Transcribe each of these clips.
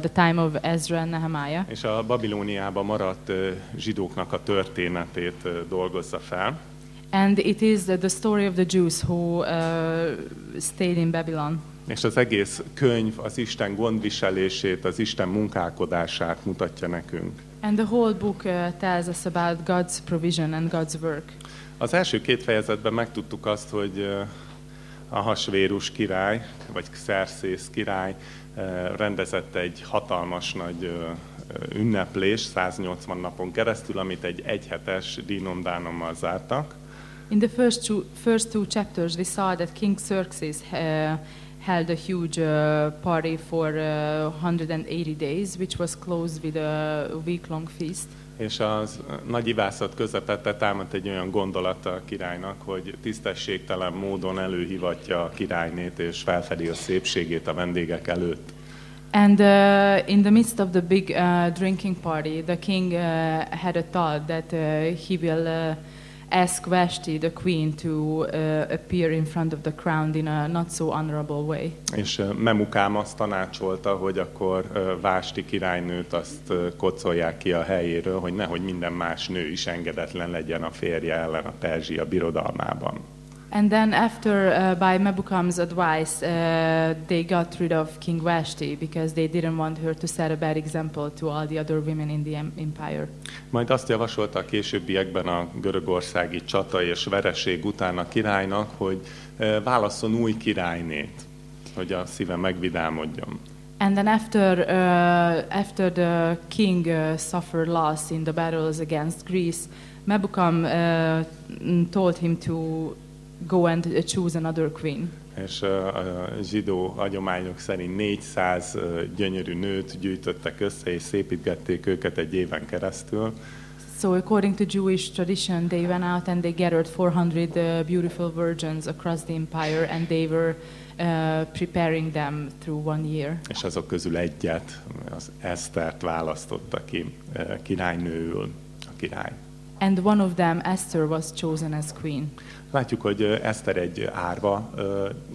the time of Ezra and Nehemiah. És a Babilóniában maradt zsidóknak a történetét dolgozza fel. And it is the, the story of the Jews who uh, stayed in Babylon. És az egész könyv az Isten gondviselését, az Isten munkálkodását mutatja nekünk. And the whole book uh, tells us about God's provision and God's work. Az első két fejezetben megtudtuk azt, hogy a hasvérus király, vagy Xerxész király rendezett egy hatalmas nagy ünneplés 180 napon keresztül, amit egy egyhetes dínomdánommal zártak. In the first two, first two chapters, we saw that King Xerxes uh, held a huge uh, party for uh, 180 days, which was closed with a week-long feast. És az nagy ivászat közepette támadt egy olyan gondolata a királynak, hogy tisztességtelen módon előhivatja a királynét, és felfedi a szépségét a vendégek előtt. And uh, in the midst of the big uh, drinking party, the king uh, had a thought that uh, he will uh, ask Vashti, the queen, to uh, appear in front of the crown in a not so honorable way. És ö, Memukám azt tanácsolta, hogy akkor ö, Vásti királynőt azt ö, kocolják ki a helyéről, hogy nehogy minden más nő is engedetlen legyen a férje ellen a Perzsia birodalmában. And then, after uh, by Mebukam's advice, uh, they got rid of King Vashti because they didn't want her to set a bad example to all the other women in the em- empire. Majd azt javasolta a későbbiekben a görögországi csata és vereség után a királynak, hogy ö, válasszon új királynét, hogy a szíve megvidámodjon. And then, after uh, after the king uh, suffered loss in the battles against Greece, Mebukam uh, told him to go and uh, choose another queen. És a zsidó hagyományok szerint 400 ö, gyönyörű nőt gyűjtöttek össze, és szépítgették őket egy éven keresztül. So, according to Jewish tradition, they went out and they gathered 400 uh, beautiful virgins across the empire, and they were uh, preparing them through one year. És azok közül egyet, az Esztert választotta ki királynőül a király. And one of them, Esther, was chosen as queen. Látjuk, hogy Eszter egy árva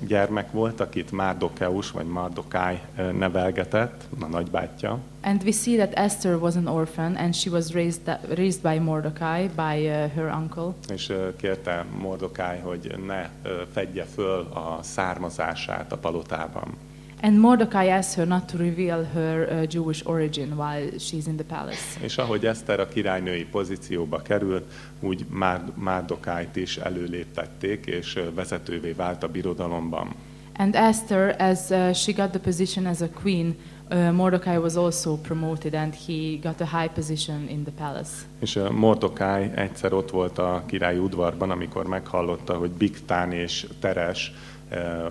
gyermek volt, akit Márdokeus vagy Mardokáj ö, nevelgetett, a nagybátyja. And we see that Esther was an orphan, and she was raised, raised by Mordecai, by uh, her uncle. És kérte Mordokáj, hogy ne fedje föl a származását a palotában. And Mordecai asked her not to reveal her uh, Jewish origin while she's in the palace. És ahogy Eszter a királynői pozícióba került, úgy Márd- Márdokájt is előléptették, és ö, vezetővé vált a birodalomban. And Esther, as uh, she got the position as a queen, uh, Mordecai was also promoted, and he got a high position in the palace. És ö, Mordokáj egyszer ott volt a királyi udvarban, amikor meghallotta, hogy Biktán és Teres ö,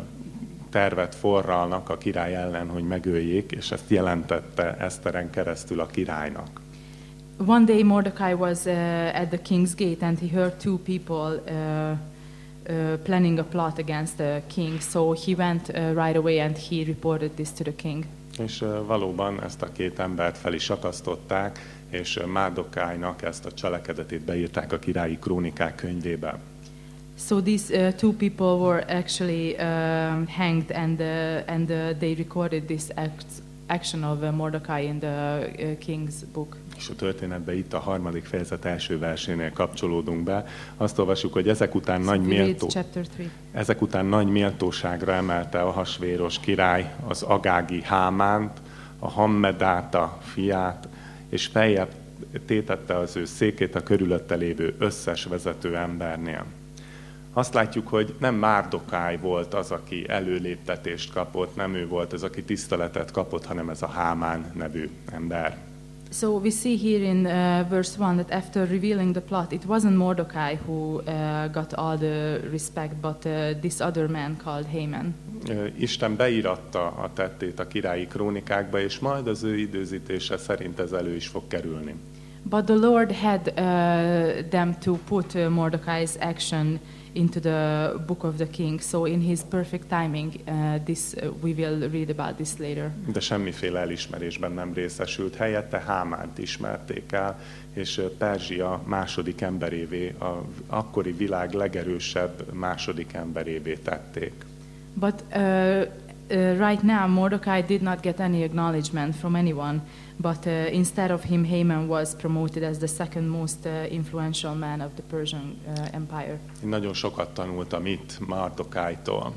tervet forralnak a király ellen, hogy megöljék, és ezt jelentette Eszteren keresztül a királynak. One day, Mordecai was uh, at the king's gate, and he heard two people uh, uh, planning a plot against the king. So he went uh, right away and he reported this to the king. És ö, valóban ezt a két embert fel is akasztották, és ö, Márdokájnak ezt a cselekedetét beírták a királyi krónikák könyvébe. So these uh, two people were actually um, hanged, and uh, and uh, they recorded this act, action of uh, Mordecai in the uh, king's book. És a történetben itt a harmadik fejezet első versénél kapcsolódunk be. Azt olvasjuk, hogy ezek után So nagy méltó, ezek után nagy méltóságra emelte a hasvéros király az agági Hámánt, a Hammedáta fiát, és feljebb tétette az ő székét a körülötte lévő összes vezető embernél. Azt látjuk, hogy nem Márdokáj volt az, aki előléptetést kapott, nem ő volt az, aki tiszteletet kapott, hanem ez a Hámán nevű ember. So we see here in uh, verse 1 that after revealing the plot, it wasn't Mordecai who uh, got all the respect, but uh, this other man called Haman. Isten beíratta a tettét a királyi krónikákba, és majd az ő időzítése szerint ez elő is fog kerülni. But the Lord had uh, them to put uh, Mordecai's action into the book of the king. So in his perfect timing, uh, this uh, we will read about this later. De semmiféle elismerésben nem részesült. Helyette Hámánt ismerték el, és ö, Perzsia második emberévé, a akkori világ legerősebb második emberévé tették. But uh, uh, right now, Mordecai did not get any acknowledgement from anyone, but uh, instead of him, Haman was promoted as the second most uh, influential man of the Persian uh, Empire. Én nagyon sokat tanultam itt Mardokájtól,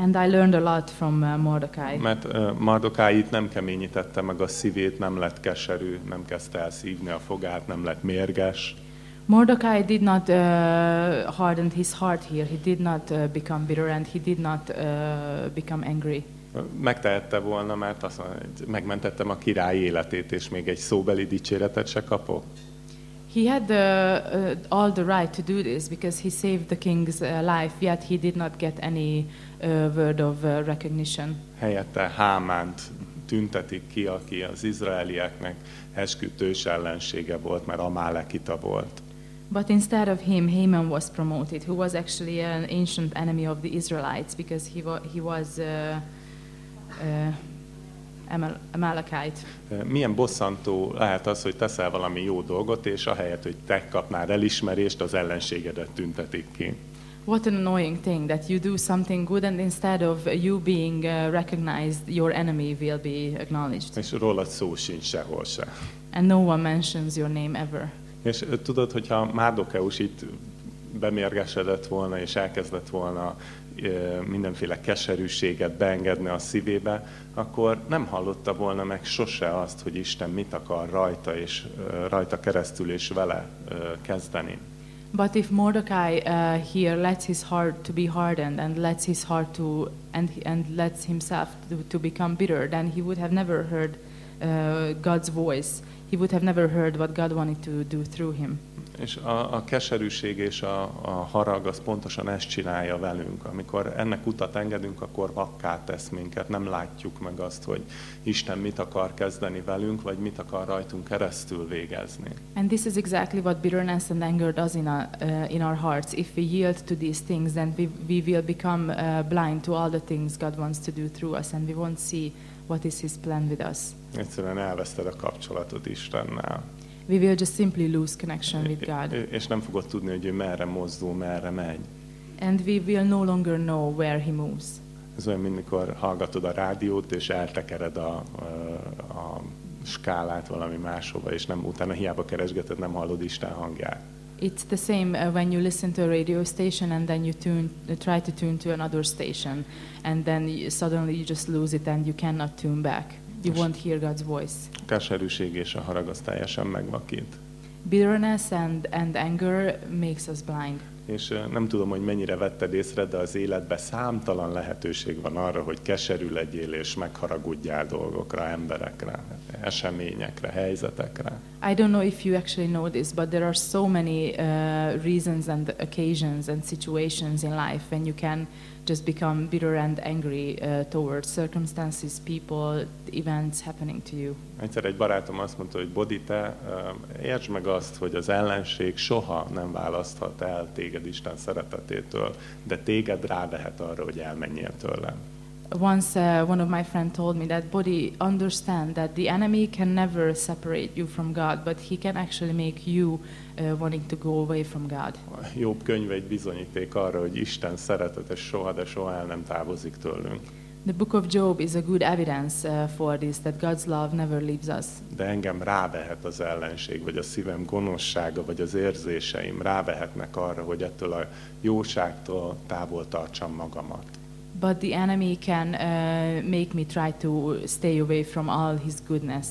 And I learned a lot from uh, Mordecai. mert ö, Mardokáj itt nem keményítette meg a szívét, nem lett keserű, nem kezdte el szívni a fogát, nem lett mérges. Mordecai did not uh, harden his heart here. He did not uh, become bitter and he did not uh, become angry. Megtehette volna, mert azt mondja, megmentettem a király életét, és még egy szóbeli dicséretet se kapok. He had the, uh, all the right to do this because he saved the king's uh, life, yet he did not get any uh, word of uh, recognition. Helyette Hámánt tüntetik ki, aki az izraelieknek eskütős ellensége volt, mert Amálekita volt. But instead of him, Haman was promoted, who was actually an ancient enemy of the Israelites because he, wa- he was uh, uh, Amal- Amalekite. Milyen bosszantó lehet az, hogy teszel valami jó dolgot, és ahelyett, hogy te kapnál elismerést, az ellenségedet tüntetik ki. What an annoying thing that you do something good and instead of you being uh, recognized, your enemy will be acknowledged. És rólad szó sincs sehol se. And no one mentions your name ever. És tudod, hogyha Márdokeus itt bemérgesedett volna, és elkezdett volna mindenféle keserűséget beengedni a szívébe, akkor nem hallotta volna meg sose azt, hogy Isten mit akar rajta, és rajta keresztül és vele kezdeni. But if Mordecai uh, here lets his heart to be hardened and lets his heart to and and lets himself to, to become bitter, then he would have never heard uh, God's voice. He would have never heard what God wanted to do through him. És a, a keserűség és a, a harag az pontosan ezt csinálja velünk. Amikor ennek utat engedünk, akkor vakká tesz minket. Nem látjuk meg azt, hogy Isten mit akar kezdeni velünk, vagy mit akar rajtunk keresztül végezni. And this is exactly what bitterness and anger does in our, uh, in our hearts. If we yield to these things, then we, we will become uh, blind to all the things God wants to do through us, and we won't see what is His plan with us. Egyszerűen elveszted a kapcsolatot Istennel. We will just simply lose connection with God, És nem fogod tudni, hogy ő merre mozdul, merre megy. and we will no longer know where He moves. Ez olyan, mint mikor hallgatod a rádiót, és eltekered a, a, a skálát valami máshova, és nem utána hiába keresgeted, nem hallod Isten hangját. It's the same uh, when you listen to a radio station and then you tune, uh, try to tune to another station, and then you, suddenly you just lose it and you cannot tune back. You won't hear God's voice. Keserűség és a harag az teljesen megvakít. Bitterness and, and anger makes us blind. És nem tudom, hogy mennyire vetted észre, de az életben számtalan lehetőség van arra, hogy keserű legyél és megharagudjál dolgokra, emberekre, eseményekre, helyzetekre. I don't know if you actually know this, but there are so many uh, reasons and occasions and situations in life when you can just become bitter and angry uh, towards circumstances, people, events happening to you. Egyszer egy barátom azt mondta, hogy Bodi, te értsd meg azt, hogy az ellenség soha nem választhat el téged Isten szeretetétől, de téged rávehet arra, hogy elmenjél tőle. Once, uh, one of my friends told me that body understand that the enemy can never separate you from God, but he can actually make you uh, wanting to go away from God. A Jobb könyve egy bizonyíték arra, hogy Isten szeretete soha, de soha el nem távozik tőlünk. The book of Job is a good evidence uh, for this, that God's love never leaves us. De engem rávehet az ellenség, vagy a szívem gonoszsága, vagy az érzéseim rávehetnek arra, hogy ettől a jóságtól távol tartsam magamat. But the enemy can uh, make me try to stay away from all his goodness.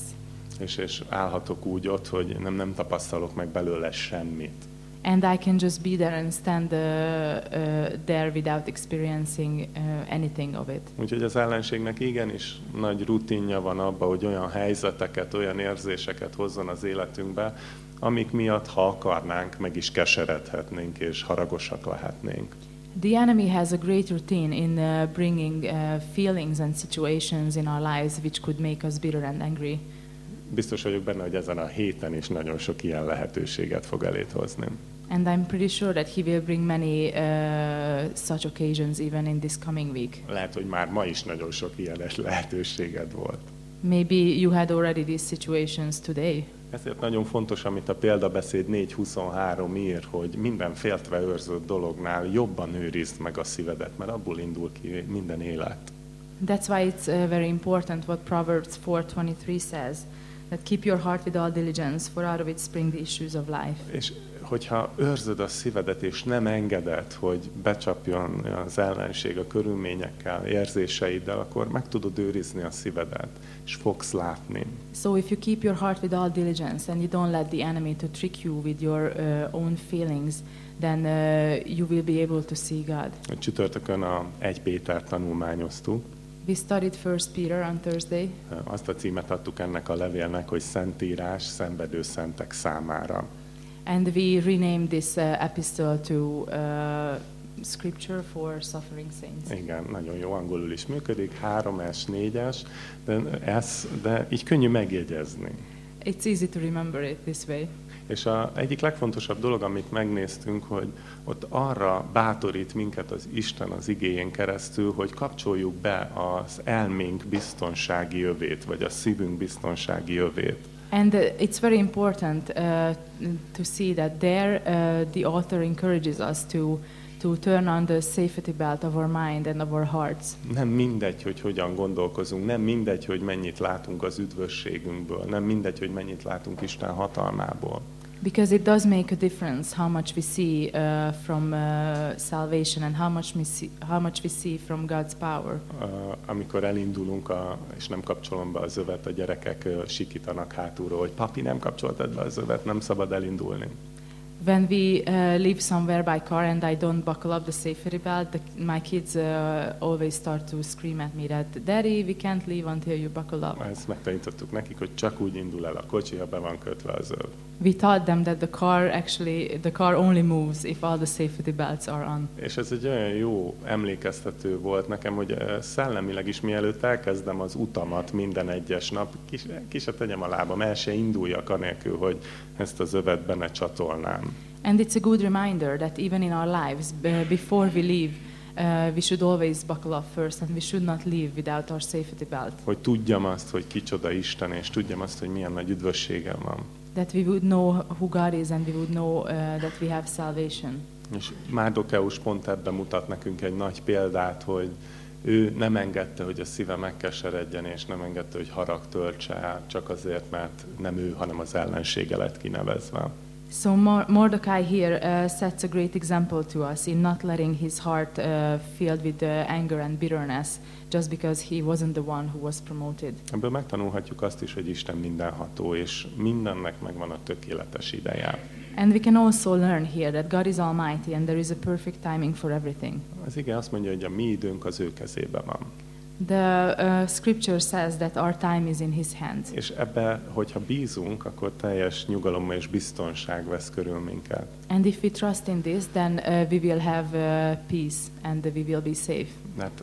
És, és állhatok úgy ott, hogy nem, nem tapasztalok meg belőle semmit. And I can just be there and stand uh, uh, there without experiencing uh, anything of it. Úgyhogy az ellenségnek igenis nagy rutinja van abba, hogy olyan helyzeteket, olyan érzéseket hozzon az életünkbe, amik miatt, ha akarnánk, meg is keseredhetnénk és haragosak lehetnénk. The enemy has a great routine in uh, bringing uh, feelings and situations in our lives which could make us bitter and angry. Biztos vagyok benne, hogy ezen a héten is nagyon sok ilyen lehetőséget fog elét hozni. And I'm pretty sure that he will bring many uh, such occasions even in this coming week. Lehet, hogy már ma is nagyon sok ilyen lehetőséged volt. Maybe you had already these situations today. Ezért nagyon fontos, amit a példabeszéd 4.23 ír, hogy minden féltve őrzött dolognál jobban őrizd meg a szívedet, mert abból indul ki minden élet. That's why it's uh, very important what Proverbs 4:23 says, that keep your heart with all diligence, for out of it spring the issues of life. És hogyha őrzöd a szívedet, és nem engeded, hogy becsapjon az ellenség a körülményekkel, érzéseiddel, akkor meg tudod őrizni a szívedet, és fogsz látni. So if you keep your heart with all diligence and you don't let the enemy to trick you with your uh, own feelings, then uh, you will be able to see God. A Csütörtökön a 1 Péter tanulmányoztuk. We studied First Peter on Thursday, Azt a címet adtuk ennek a levélnek, hogy Szentírás szenvedő szentek számára. And we renamed this uh, epistle to uh, Scripture for Suffering Saints. Igen, nagyon jó angolul is működik, 3S, 4S, de, ez, de így könnyű megjegyezni. It's easy to remember it this way. És a egyik legfontosabb dolog, amit megnéztünk, hogy ott arra bátorít minket az Isten az igéjén keresztül, hogy kapcsoljuk be az elménk biztonsági jövét, vagy a szívünk biztonsági jövét. And uh, it's very important uh, to see that there uh, the author encourages us to to turn on the safety belt of our mind and of our hearts. Nem mindegy, hogy hogyan gondolkozunk, nem mindegy, hogy mennyit látunk az üdvösségünkből, nem mindegy, hogy mennyit látunk Isten hatalmából. Because it does make a difference how much we see uh, from uh, salvation and how much we see, how much we see from God's power. Uh, amikor elindulunk, a, és nem kapcsolom be az övet, a gyerekek uh, sikítanak hátulról, hogy papi, nem kapcsoltad be az övet, nem szabad elindulni. When we uh, leave somewhere by car and I don't buckle up the safety belt, the, my kids uh, always start to scream at me that, Daddy, we can't leave until you buckle up. Ezt megtanítottuk nekik, hogy csak úgy indul el a kocsi, ha be van kötve az öv. We taught them that the car actually, the car only moves if all the safety belts are on. És ez egy olyan jó emlékeztető volt nekem, hogy szellemileg is mielőtt elkezdem az utamat minden egyes nap, ki, ki se tegyem a lábam, el se induljak anélkül, hogy ezt az övet benne csatolnám. And it's a good reminder that even in our lives, before we leave, uh, we should always buckle up first and we should not leave without our safety belt. Hogy tudjam azt, hogy kicsoda Isten, és tudjam azt, hogy milyen nagy üdvösségem van. That we would know who God is and we would know uh, that we have salvation. És Márdokeus pont ebben mutat nekünk egy nagy példát, hogy ő nem engedte, hogy a szíve megkeseredjen, és nem engedte, hogy harag töltse el, csak azért, mert nem ő, hanem az ellensége lett kinevezve. So Mor- Mordecai here uh, sets a great example to us in not letting his heart uh, filled with uh, anger and bitterness just because he wasn't the one who was promoted. Ebből megtanulhatjuk azt is, hogy Isten mindenható, és mindennek megvan a tökéletes ideje. And we can also learn here that God is almighty and there is a perfect timing for everything. Az ige azt mondja, hogy a mi időnk az ő kezében van. The uh, scripture says that our time is in his hands. És ebbe, hogyha bízunk, akkor teljes nyugalom és biztonság vesz körül minket. And if we trust in this, then uh, we will have uh, peace and we will be safe. Mert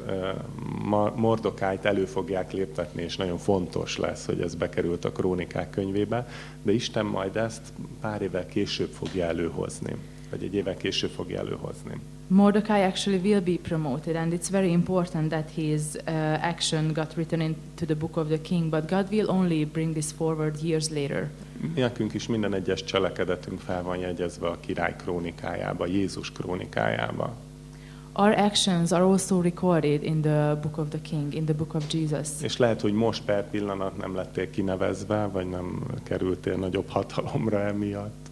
uh, Mordokájt elő fogják léptetni, és nagyon fontos lesz, hogy ez bekerült a krónikák könyvébe, de Isten majd ezt pár évvel később fogja előhozni, vagy egy évvel később fogja előhozni. Mordecai actually will be promoted, and it's very important that his uh, action got written into the book of the king, but God will only bring this forward years later. Nekünk is minden egyes cselekedetünk fel van jegyezve a király krónikájába, Jézus krónikájába. Our actions are also recorded in the book of the king, in the book of Jesus. És lehet, hogy most per pillanat nem lettél kinevezve, vagy nem kerültél nagyobb hatalomra emiatt,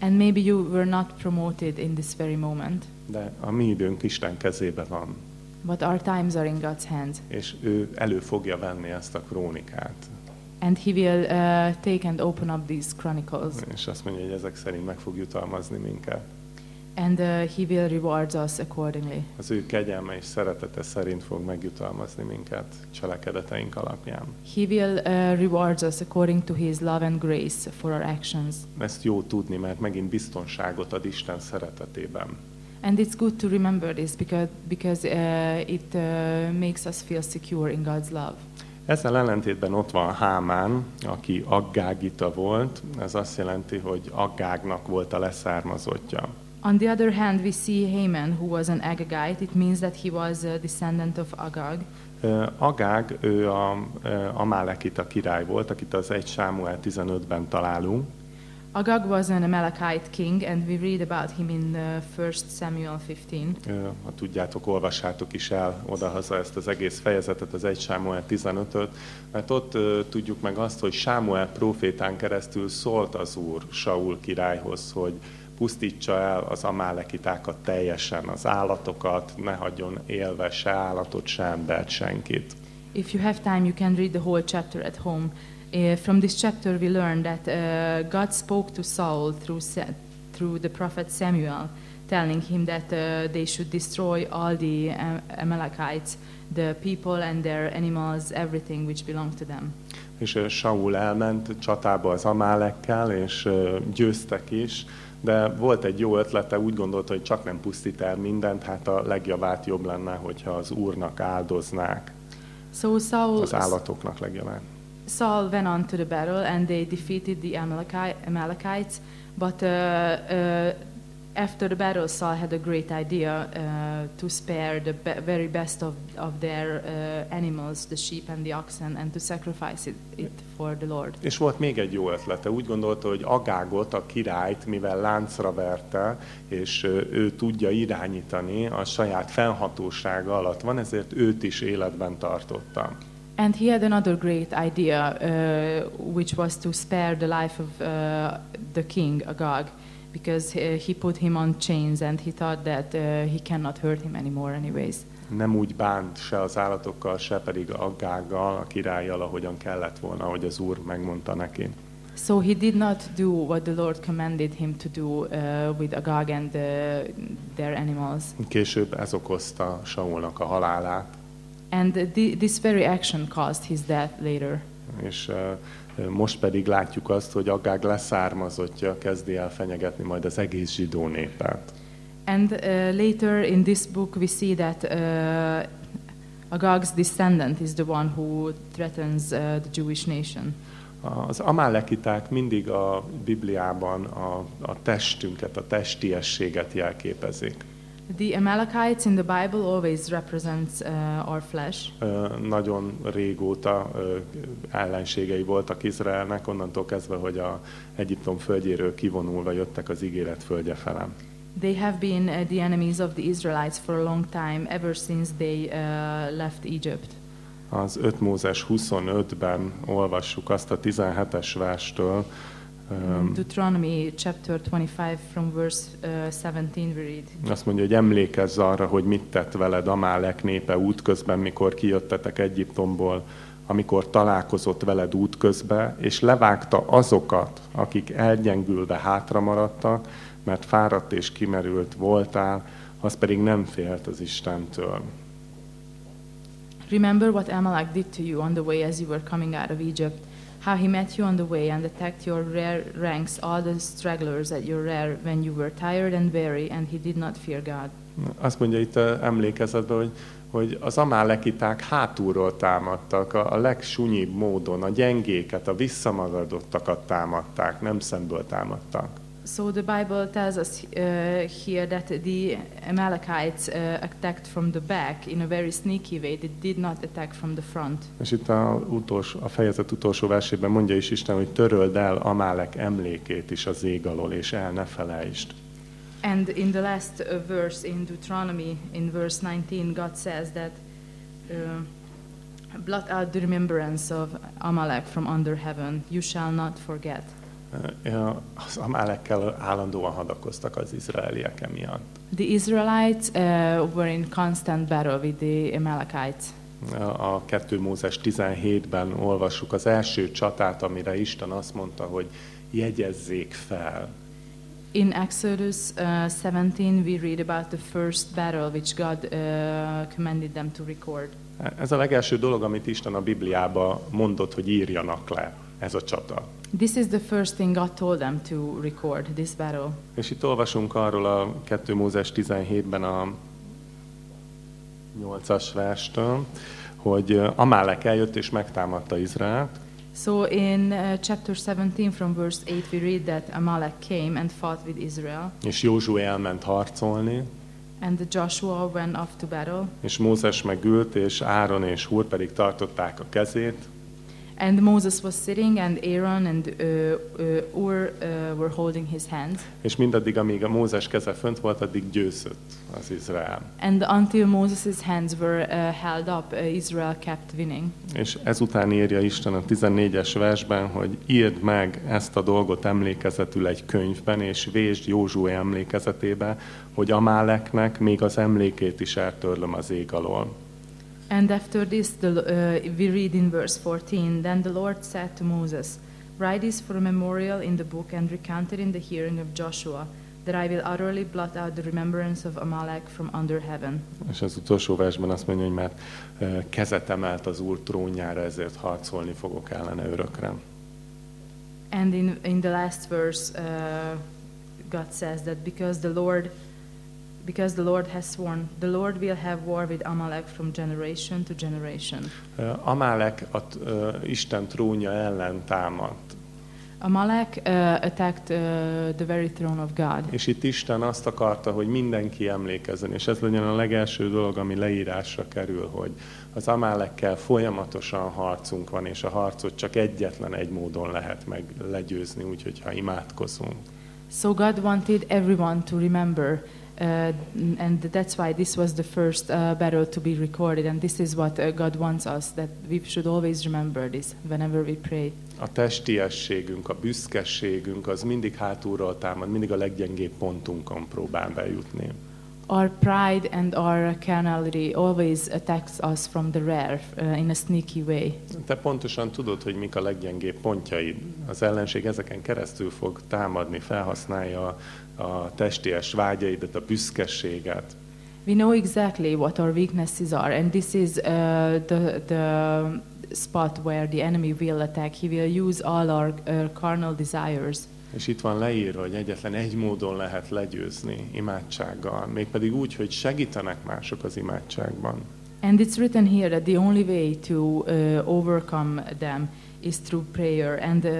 And maybe you were not promoted in this very moment, de a mi időnk Isten kezébe van, but our times are in God's hands. és ő elő fogja venni ezt a krónikát. And he will uh, take and open up these chronicles, És azt mondja, hogy ezek szerint meg fog jutalmazni minket. And uh, he will reward us accordingly. Az ő kegyelme és szeretete szerint fog megjutalmazni minket cselekedeteink alapján. He will uh, reward us according to his love and grace for our actions. Ezt jó tudni, mert megint biztonságot ad Isten szeretetében. And it's good to remember this because, because uh, it uh, makes us feel secure in God's love. Ezzel ellentétben ott van Hámán, aki aggágita volt. Ez azt jelenti, hogy aggágnak volt a leszármazottja. On the other hand, we see Haman, who was an Agagite. It means that he was a descendant of Agag. Ö, Agág, ő a Amálekita király volt, akit az 1 Sámuel 15-ben találunk. Agag was an Amalekite king, and we read about him in uh, 1 Samuel 15. Ö, Ha tudjátok, olvassátok is el odahaza ezt az egész fejezetet, az 1 Sámuel 15-öt, mert ott ö, tudjuk meg azt, hogy Sámuel profétán keresztül szólt az Úr Saul királyhoz, hogy pusztítsa el az amálekitákat teljesen, az állatokat, ne hagyjon élve se állatot, se embert, senkit. If you have time, you can read the whole chapter at home. Uh, from this chapter, we learn that uh, God spoke to Saul through, through the prophet Samuel, telling him that uh, they should destroy all the Am- Amalekites, the people and their animals, everything which belonged to them. És Saul elment csatába az amálekkel, és győztek is, de volt egy jó ötlete, úgy gondolta, hogy csak nem pusztít el mindent, hát a legjavát jobb lenne, hogyha az Úrnak áldoznák, So Saul, az állatoknak legjavát. Saul went on to the battle and they defeated the Amaleki- Amalekites. But uh, uh, after the battle, Saul had a great idea uh, to spare the be- very best of, of their uh, animals, the sheep and the oxen, and to sacrifice it, it for the Lord. És volt még egy jó ötlete. Úgy gondolta, hogy Agágot, a királyt, mivel láncra verte, és ő tudja irányítani, a saját fennhatósága alatt van, ezért őt is életben tartotta. And he had another great idea, uh, which was to spare the life of uh, the king, Agag, because uh, he put him on chains and he thought that uh, he cannot hurt him anymore, anyways. Nem úgy bánt se az állatokkal, se pedig Agággal, a királlyal, ahogyan kellett volna, ahogy az úr megmondta neki. So he did not do what the Lord commanded him to do uh, with Agag and uh, their animals. Később ez okozta Saulnak a halálát, And thi- this very action caused his death later. és ö, most pedig látjuk azt, hogy Agág leszármazottja kezdi el fenyegetni majd az egész zsidó népet. And uh, later in this book, we see that uh, Agag's descendant is the one who threatens uh, the Jewish nation. Az amálekiták mindig a Bibliában a, a testünket, a testiességet jelképezik. The Amalekites in the Bible always represents uh, our flesh. Ö, Nagyon régóta ö, ellenségei voltak Izraelnek, onnantól kezdve, hogy a Egyiptom földjéről kivonulva jöttek az ígéret földje felem. They have been uh, the enemies of the Israelites for a long time, ever since they uh, left Egypt. Az 5 Mózes 25-ben olvassuk azt a 17-es verstől, Deuteronomy chapter 25 from verse uh, 17 we read. Azt mondja, hogy emlékezz arra, hogy mit tett veled Amálek népe útközben, mikor kijöttetek Egyiptomból, amikor találkozott veled útközben, és levágta azokat, akik elgyengülve hátra maradtak, mert fáradt és kimerült voltál, az pedig nem félt az Istentől. Remember what Amalek did to you on the way as you were coming out of Egypt, how he met you on the way and attacked your rear ranks, all the stragglers at your rear, when you were tired and weary, and he did not fear God. Azt mondja itt a emlékezetben, hogy, hogy az amálekiták hátulról támadtak, a, a legsunyibb módon, a gyengéket, a visszamagadottakat támadták, nem szemből támadtak. So the Bible tells us uh, here that the Amalekites uh, attacked from the back in a very sneaky way. They did not attack from the front. És itt a, utolsó, a fejezet utolsó versében mondja is Isten, hogy töröld el Amálek emlékét is az ég alól, és el ne felejtsd. And in the last uh, verse in Deuteronomy, in verse 19, God says that uh, blot out the remembrance of Amalek from under heaven. You shall not forget. Az Amálekkel állandóan hadakoztak az izraeliek emiatt. The Israelites uh, were in constant battle with the Amalekites. A 2 Mózes 17-ben olvassuk az első csatát, amire Isten azt mondta, hogy jegyezzék fel. In Exodus uh, 17, we read about the first battle which God uh, commanded them to record. Ez a legelső dolog, amit Isten a Bibliába mondott, hogy írjanak le, ez a csata. This is the first thing God told them to record, this battle. És itt olvasunk arról a 2 Mózes 17-ben a 8-as verstől, hogy Amálek eljött és megtámadta Izraelt, So in uh, chapter 17 from verse 8 we read that Amalek came and fought with Israel. És Józsué elment harcolni, and the Joshua went off to battle. És Mózes megült, és Áron és Húr pedig tartották a kezét, And Moses was sitting, and Aaron and uh, uh, Ur uh, were holding his hands. És mindaddig, amíg a Mózes keze fönt volt, addig győzött az Izrael. And until Moses' hands were uh, held up, uh, Israel kept winning. És ezután írja Isten a 14-es versben, hogy írd meg ezt a dolgot emlékezetül egy könyvben, és vésd Józsué emlékezetébe, hogy Amáleknek még az emlékét is eltörlöm az ég alól. And after this, the, uh, we read in verse 14 Then the Lord said to Moses, Write this for a memorial in the book and recount it in the hearing of Joshua, that I will utterly blot out the remembrance of Amalek from under heaven. És az utolsó versben azt mondja, hogy mert kezet emelt az Úr trónjára, ezért harcolni fogok ellene örökre. And in, in the last verse, uh, God says that because the Lord because the Lord has sworn, the Lord will have war with Amalek from generation to generation. Ö, Amálek a ö, Isten trónja ellen támadt. Amalek uh, attacked uh, the very throne of God. És itt Isten azt akarta, hogy mindenki emlékezzen, és ez legyen a legelső dolog, ami leírásra kerül, hogy az Amálekkel folyamatosan harcunk van, és a harcot csak egyetlen egy módon lehet meg legyőzni, úgyhogy ha imádkozunk. So God wanted everyone to remember, uh, and that's why this was the first uh, battle to be recorded, and this is what uh, God wants us that we should always remember this whenever we pray. A testiességünk, a büszkeségünk az mindig hátulról támad, mindig a leggyengébb pontunkon próbál bejutni. Our pride and our carnality always attacks us from the rear uh, in a sneaky way. Te pontosan tudod, hogy mik a leggyengébb pontjaid. Az ellenség ezeken keresztül fog támadni, felhasználja a, testies vágyaidat, a büszkeséget. We know exactly what our weaknesses are, and this is uh, the, the spot where the enemy will attack. He will use all our uh, carnal desires. És itt van leírva, hogy egyetlen egy módon lehet legyőzni imádsággal, mégpedig úgy, hogy segítenek mások az imádságban. And it's written here that the only way to uh, overcome them is through prayer, and uh,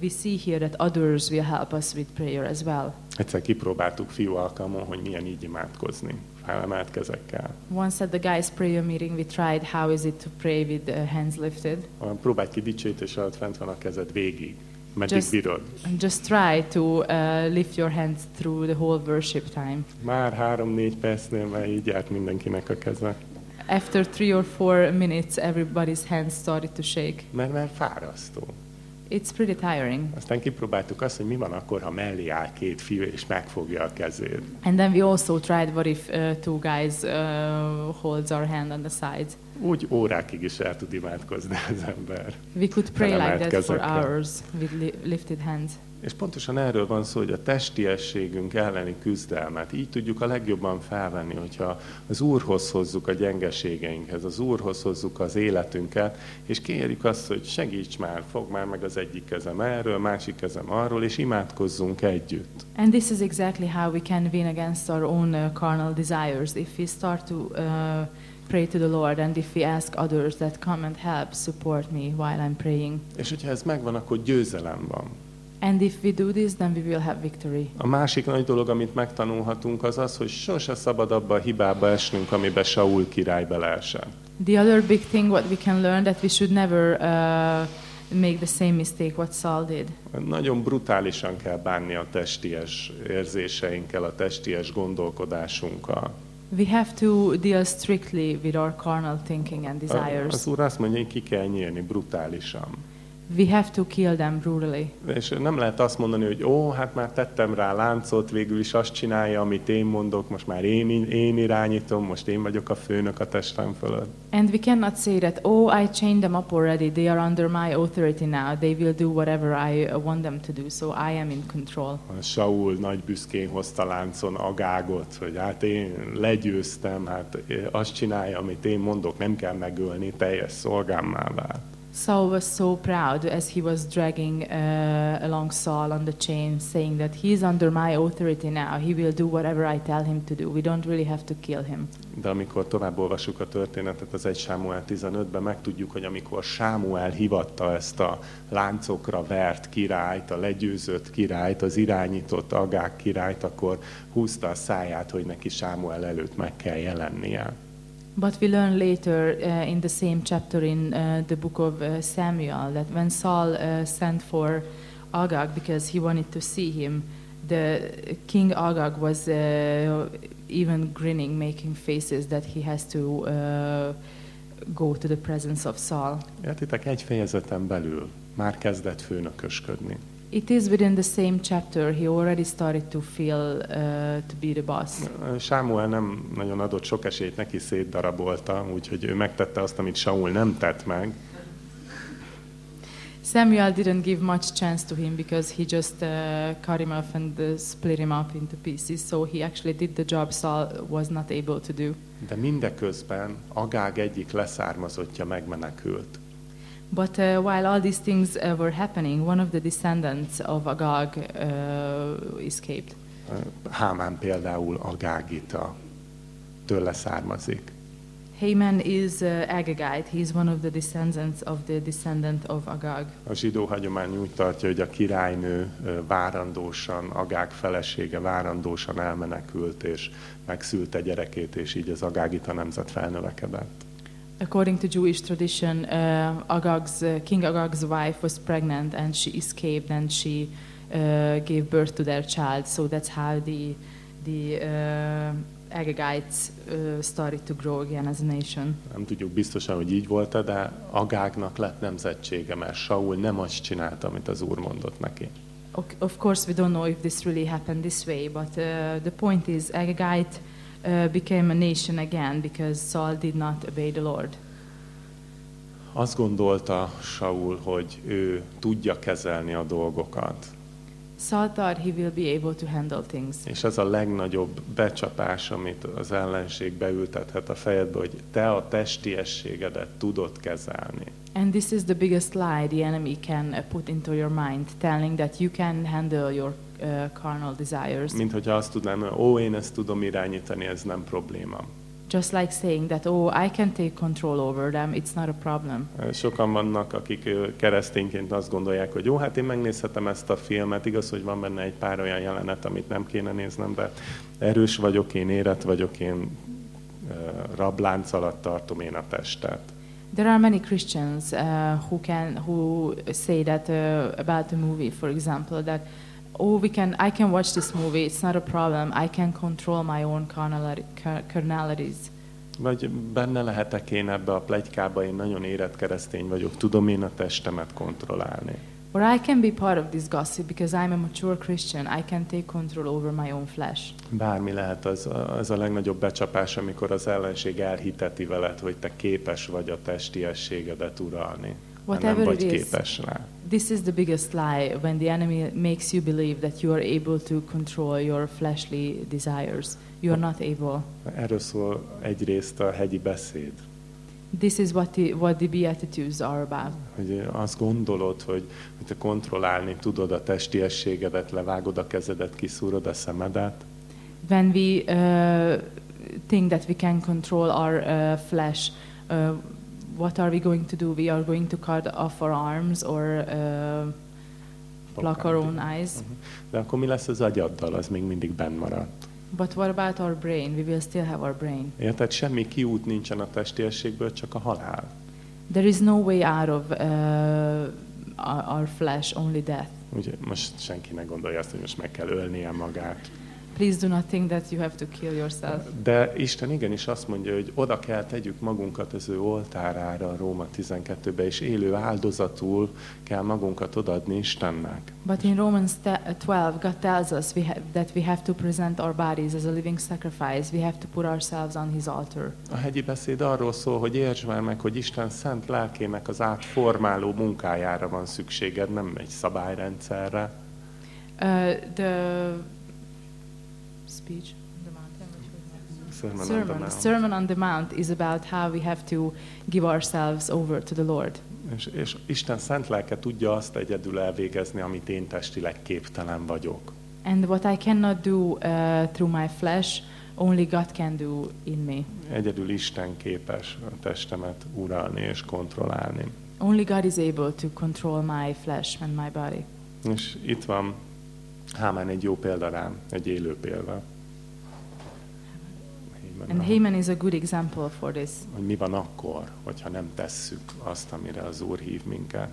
we see here that others will help us with prayer as well. Egyszer kipróbáltuk fiú alkalmon, hogy milyen így imádkozni, felemelt kezekkel. Once at the guys' prayer meeting, we tried how is it to pray with uh, hands lifted. Próbálj ki dicsőítés alatt fent van a kezed végig, meddig Just- bírod. Just try to uh, lift your hands through the whole worship time. Már három-négy percnél már így járt mindenkinek a keze, After three or four minutes, everybody's hands started to shake. mert már fárasztó. It's pretty tiring. Aztán kipróbáltuk azt, hogy mi van akkor, ha mellé áll két fiú, és megfogja a kezét. And then we also tried what if uh, two guys uh, holds our hand on the sides. Úgy órákig is el tud imádkozni az ember. We could pray like that for kezekkel. hours with li- lifted hands. És pontosan erről van szó, hogy a testiességünk elleni küzdelmet így tudjuk a legjobban felvenni, hogyha az Úrhoz hozzuk a gyengeségeinkhez, az Úrhoz hozzuk az életünket, és kérjük azt, hogy segíts már, fog már meg az egyik kezem erről, másik kezem arról, és imádkozzunk együtt. And this is exactly how we can win against our own uh, carnal desires. If we start to uh, pray to the Lord and if we ask others that come and help support me while I'm praying. És hogyha ez megvan, akkor győzelem van. And if we do this, then we will have victory. A másik nagy dolog, amit megtanulhatunk, az az, hogy sose szabad abba a hibába esnünk, amiben Saul király beleesett. The other big thing what we can learn that we should never uh, make the same mistake what Saul did. Nagyon brutálisan kell bánni a testies érzéseinkkel, a testies gondolkodásunkkal. We have to deal strictly with our carnal thinking and Az desires. úr azt mondja, hogy ki kell nyílni brutálisan. We have to kill them brutally. És nem lehet azt mondani, hogy ó, hát már tettem rá láncot, végül is azt csinálja, amit én mondok, most már én, én irányítom, most én vagyok a főnök a testem fölött. And we cannot say that, oh, I chained them up already. They are under my authority now. They will do whatever I want them to do. So I am in control. A Saul nagy büszkén hozta láncon agágot, hogy hát én legyőztem, hát azt csinálja, amit én mondok, nem kell megölni, teljes szolgámmá vált. Saul was so proud as he was dragging uh, along Saul on the chain, saying that he's under my authority now. He will do whatever I tell him to do. We don't really have to kill him. De amikor tovább olvassuk a történetet az 1 Sámuel 15-ben, megtudjuk, hogy amikor Sámuel hivatta ezt a láncokra vert királyt, a legyőzött királyt, az irányított agák királyt, akkor húzta a száját, hogy neki Sámuel előtt meg kell jelennie. But we learn later uh, in the same chapter in uh, the book of uh, Samuel that when Saul uh, sent for Agag because he wanted to see him, the king Agag was uh, even grinning, making faces that he has to uh, go to the presence of Saul. Értitek, egy fejezeten belül már kezdett főnökösködni. It is within the same chapter he already started to feel uh, to be the boss. Sámuel nem nagyon adott sok esélyt, neki szétdarabolta, úgyhogy ő megtette azt, amit Saul nem tett meg. Samuel didn't give much chance to him because he just uh, cut him off and uh, split him up into pieces. So he actually did the job Saul was not able to do. De mindeközben Agág egyik leszármazottja megmenekült. But uh, while all these things uh, were happening, one of the descendants of Agag uh, escaped. Hámán például Agágita tőle származik. Haman is uh, Agagite. He's one of the descendants of the descendant of Agag. A zsidó hagyomány úgy tartja, hogy a királynő ö, várandósan, Agág felesége várandósan elmenekült, és megszülte gyerekét, és így az Agágita nemzet felnövekedett. According to Jewish tradition, uh, Agag's, uh, King Agag's wife was pregnant and she escaped and she uh, gave birth to their child. So that's how the, the uh, Agagites uh, started to grow again as a nation. Nem tudjuk biztosan, hogy így volt de Agágnak lett nemzetsége, mert Saul nem azt csinálta, amit az Úr mondott neki. Of course, we don't know if this really happened this way, but uh, the point is, Agagite uh, became a nation again because Saul did not obey the Lord. Azt gondolta Saul, hogy ő tudja kezelni a dolgokat. Saul thought he will be able to handle things. És ez a legnagyobb becsapás, amit az ellenség beültethet a fejedbe, hogy te a testiességedet tudod kezelni. And this is the biggest lie the enemy can uh, put into your mind, telling that you can handle your uh, carnal desires. Mint hogyha azt tudnám, ó, én ezt tudom irányítani, ez nem probléma. Just like saying that, oh, I can take control over them, it's not a problem. Sokan vannak, akik keresztényként azt gondolják, hogy jó, hát én megnézhetem ezt a filmet, igaz, hogy van benne egy pár olyan jelenet, amit nem kéne néznem, de erős vagyok, én érett vagyok, én rablánc alatt tartom én a testet. There are many Christians uh, who can who say that uh, about the movie, for example, that oh, we can I can watch this movie. It's not a problem. I can control my own carnalities. Vagy benne lehetek én ebbe a plegykába, én nagyon érett keresztény vagyok, tudom én a testemet kontrollálni. Or I can be part of this gossip because I'm a mature Christian. I can take control over my own flesh. Bármi lehet, az, az a legnagyobb becsapás, amikor az ellenség elhiteti veled, hogy te képes vagy a testiességedet uralni. de nem Whatever vagy it is. képes rá. This is the biggest lie when the enemy makes you believe that you are able to control your fleshly desires. You are not able. Erről szól egyrészt a hegyi beszéd, This is what the, what the Beatitudes are about. hogy azt gondolod, hogy, hogy te kontrollálni tudod a testiességedet, levágod a kezedet, kiszúrod a szemedet, When we uh, think that we can control our uh, flesh, uh, what are we going to do? We are going to cut off our arms or uh, pluck our own eyes. de akkor mi lesz az agyaddal, az még mindig benn maradt. But what about our brain? We will still have our brain. Érted? Semmi kiút nincsen a testiességből, csak a halál. There is no way out of uh, our, flesh, only death. Ugye most senki ne gondolja azt, hogy most meg kell ölnie magát. Please do not think that you have to kill yourself. De Isten igenis azt mondja, hogy oda kell tegyük magunkat az ő oltárára, Róma 12-ben, és élő áldozatul kell magunkat odaadni Istennek. But in Romans te- 12, God tells us we ha- that we have to present our bodies as a living sacrifice. We have to put ourselves on His altar. A hegyi beszéd arról szól, hogy értsd már meg, hogy Isten szent lelkének az átformáló munkájára van szükséged, nem egy szabályrendszerre. Uh, the speech on the mountain. was Sermon on the Sermon. Mount. Sermon on the Mount is about how we have to give ourselves over to the Lord. És, és Isten szent lelke tudja azt egyedül elvégezni, amit én testileg képtelen vagyok. And what I cannot do uh, through my flesh, only God can do in me. Egyedül Isten képes a testemet uralni és kontrollálni. Only God is able to control my flesh and my body. És itt van Hámán egy jó példa rám, egy élő példa. Benne, And Haman is a good example for this. hogy mi van akkor, hogyha nem tesszük azt, amire az Úr hív minket.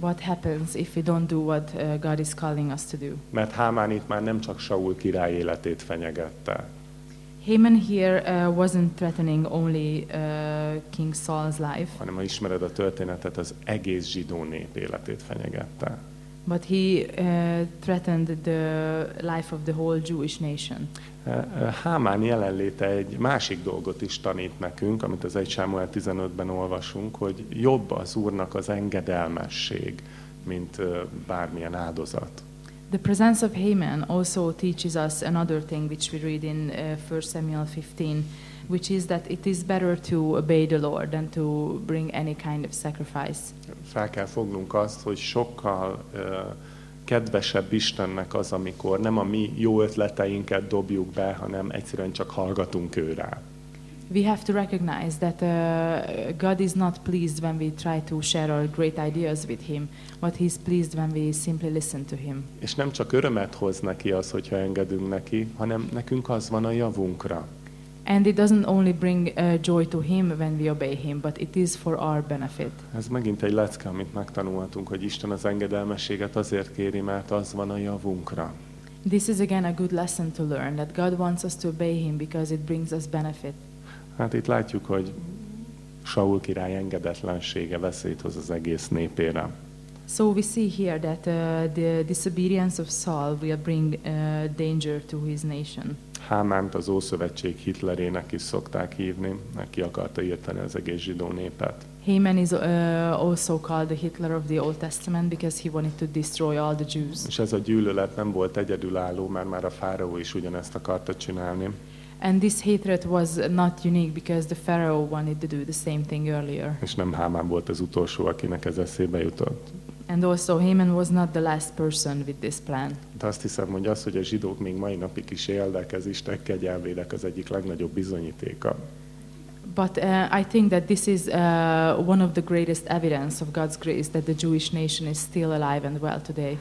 What happens if we don't do what uh, God is calling us to do? Mert Hámán itt már nem csak Saul király életét fenyegette, Haman here uh, wasn't threatening only uh, King Saul's life, hanem ha ismered a történetet, az egész zsidó nép életét fenyegette. But he uh, threatened the life of the whole Jewish nation. E, e, Hámán jelenléte egy másik dolgot is tanít nekünk, amit az 1 Sámuel 15-ben olvasunk, hogy jobb az Úrnak az engedelmesség, mint ö, bármilyen áldozat. The presence of Haman also teaches us another thing which we read in uh, 1 Samuel 15, which is that it is better to obey the Lord than to bring any kind of sacrifice. Fel kell fognunk azt, hogy sokkal ö, kedvesebb Istennek az, amikor nem a mi jó ötleteinket dobjuk be, hanem egyszerűen csak hallgatunk őrá. We have to recognize that uh, God is not pleased when we try to share our great ideas with Him, but He's pleased when we simply listen to Him. És nem csak örömet hoz neki az, hogyha engedünk neki, hanem nekünk az van a javunkra. And it doesn't only bring uh, joy to Him when we obey Him, but it is for our benefit. Ez megint egy lecke, amit megtanulhatunk, hogy Isten az engedelmességet azért kéri, mert az van a javunkra. This is again a good lesson to learn that God wants us to obey Him because it brings us benefit. Hát itt látjuk, hogy Saul király engedetlensége veszélyt hoz az egész népére. So we see here that uh, the disobedience of Saul will bring uh, danger to his nation. Hámánt az Ószövetség Hitlerének is szokták hívni, ki akarta írtani az egész zsidó népet. Haman is uh, also called the Hitler of the Old Testament because he wanted to destroy all the Jews. És ez a gyűlölet nem volt egyedülálló, mert már a fáraó is ugyanezt akarta csinálni. And this hatred was not unique because the Pharaoh wanted to do the same thing earlier. És nem Hámán volt az utolsó, akinek ez eszébe jutott. And also Haman was not the last person with this plan. De azt hiszem, hogy az, hogy a zsidók még mai napig is élnek, ez Isten kegyelmének az egyik legnagyobb bizonyítéka. But uh, I think that this is uh, one of the greatest evidence of God's grace that the Jewish nation is still alive and well today.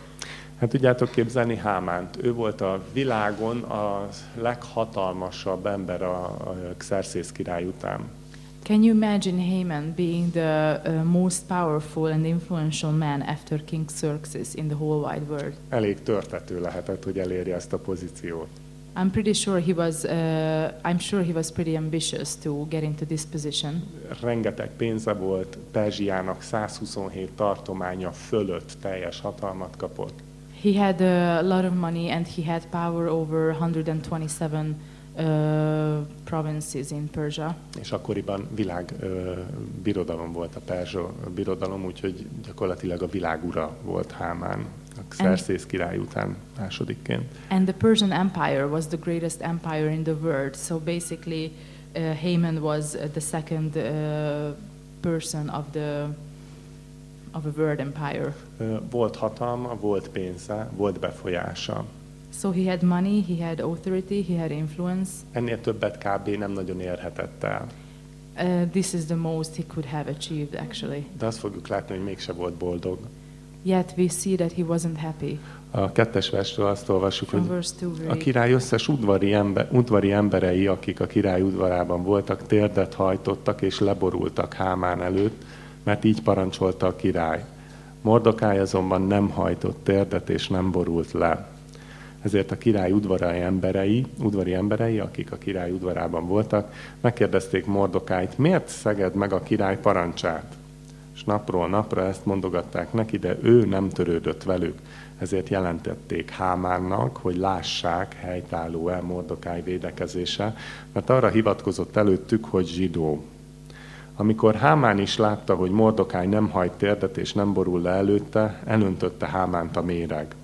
Hát tudjátok képzelni Hámánt. Ő volt a világon a leghatalmasabb ember a, a Xerxes király után. Can you imagine Haman being the uh, most powerful and influential man after King Xerxes in the whole wide world? Elég törtető lehetett, hogy elérje ezt a pozíciót. I'm pretty sure he was. Uh, I'm sure he was pretty ambitious to get into this position. Rengeteg pénze volt, Perzsiának 127 tartománya fölött teljes hatalmat kapott. He had a lot of money and he had power over 127 uh, provinces in Persia. És akkoriban világ ö, birodalom volt a Perzsa birodalom, úgyhogy gyakorlatilag a világ ura volt Hámán, Xerxes király után másodikként. And the Persian Empire was the greatest empire in the world. So basically, uh, Haman was uh, the second uh, person of the of a world empire. Volt hatalma, volt pénze, volt befolyása. So he had money, he had authority, he had influence. Ennél többet kb. nem nagyon érhetett el. Uh, this is the most he could have achieved, actually. De azt fogjuk látni, hogy mégse volt boldog. Yet we see that he wasn't happy. A kettes versről azt olvassuk, From hogy verse 2, we a király összes udvari, ember, udvari emberei, akik a király udvarában voltak, térdet hajtottak és leborultak Hámán előtt, mert így parancsolta a király. Mordokály azonban nem hajtott térdet és nem borult le. Ezért a király udvarai emberei, udvari emberei, akik a király udvarában voltak, megkérdezték Mordokájt, miért szeged meg a király parancsát? És napról napra ezt mondogatták neki, de ő nem törődött velük. Ezért jelentették Hámánnak, hogy lássák, helytálló-e Mordokáj védekezése, mert arra hivatkozott előttük, hogy zsidó. Amikor Hámán is látta, hogy Mordokáj nem hajt térdet és nem borul le előtte, elöntötte Hámánt a méreg.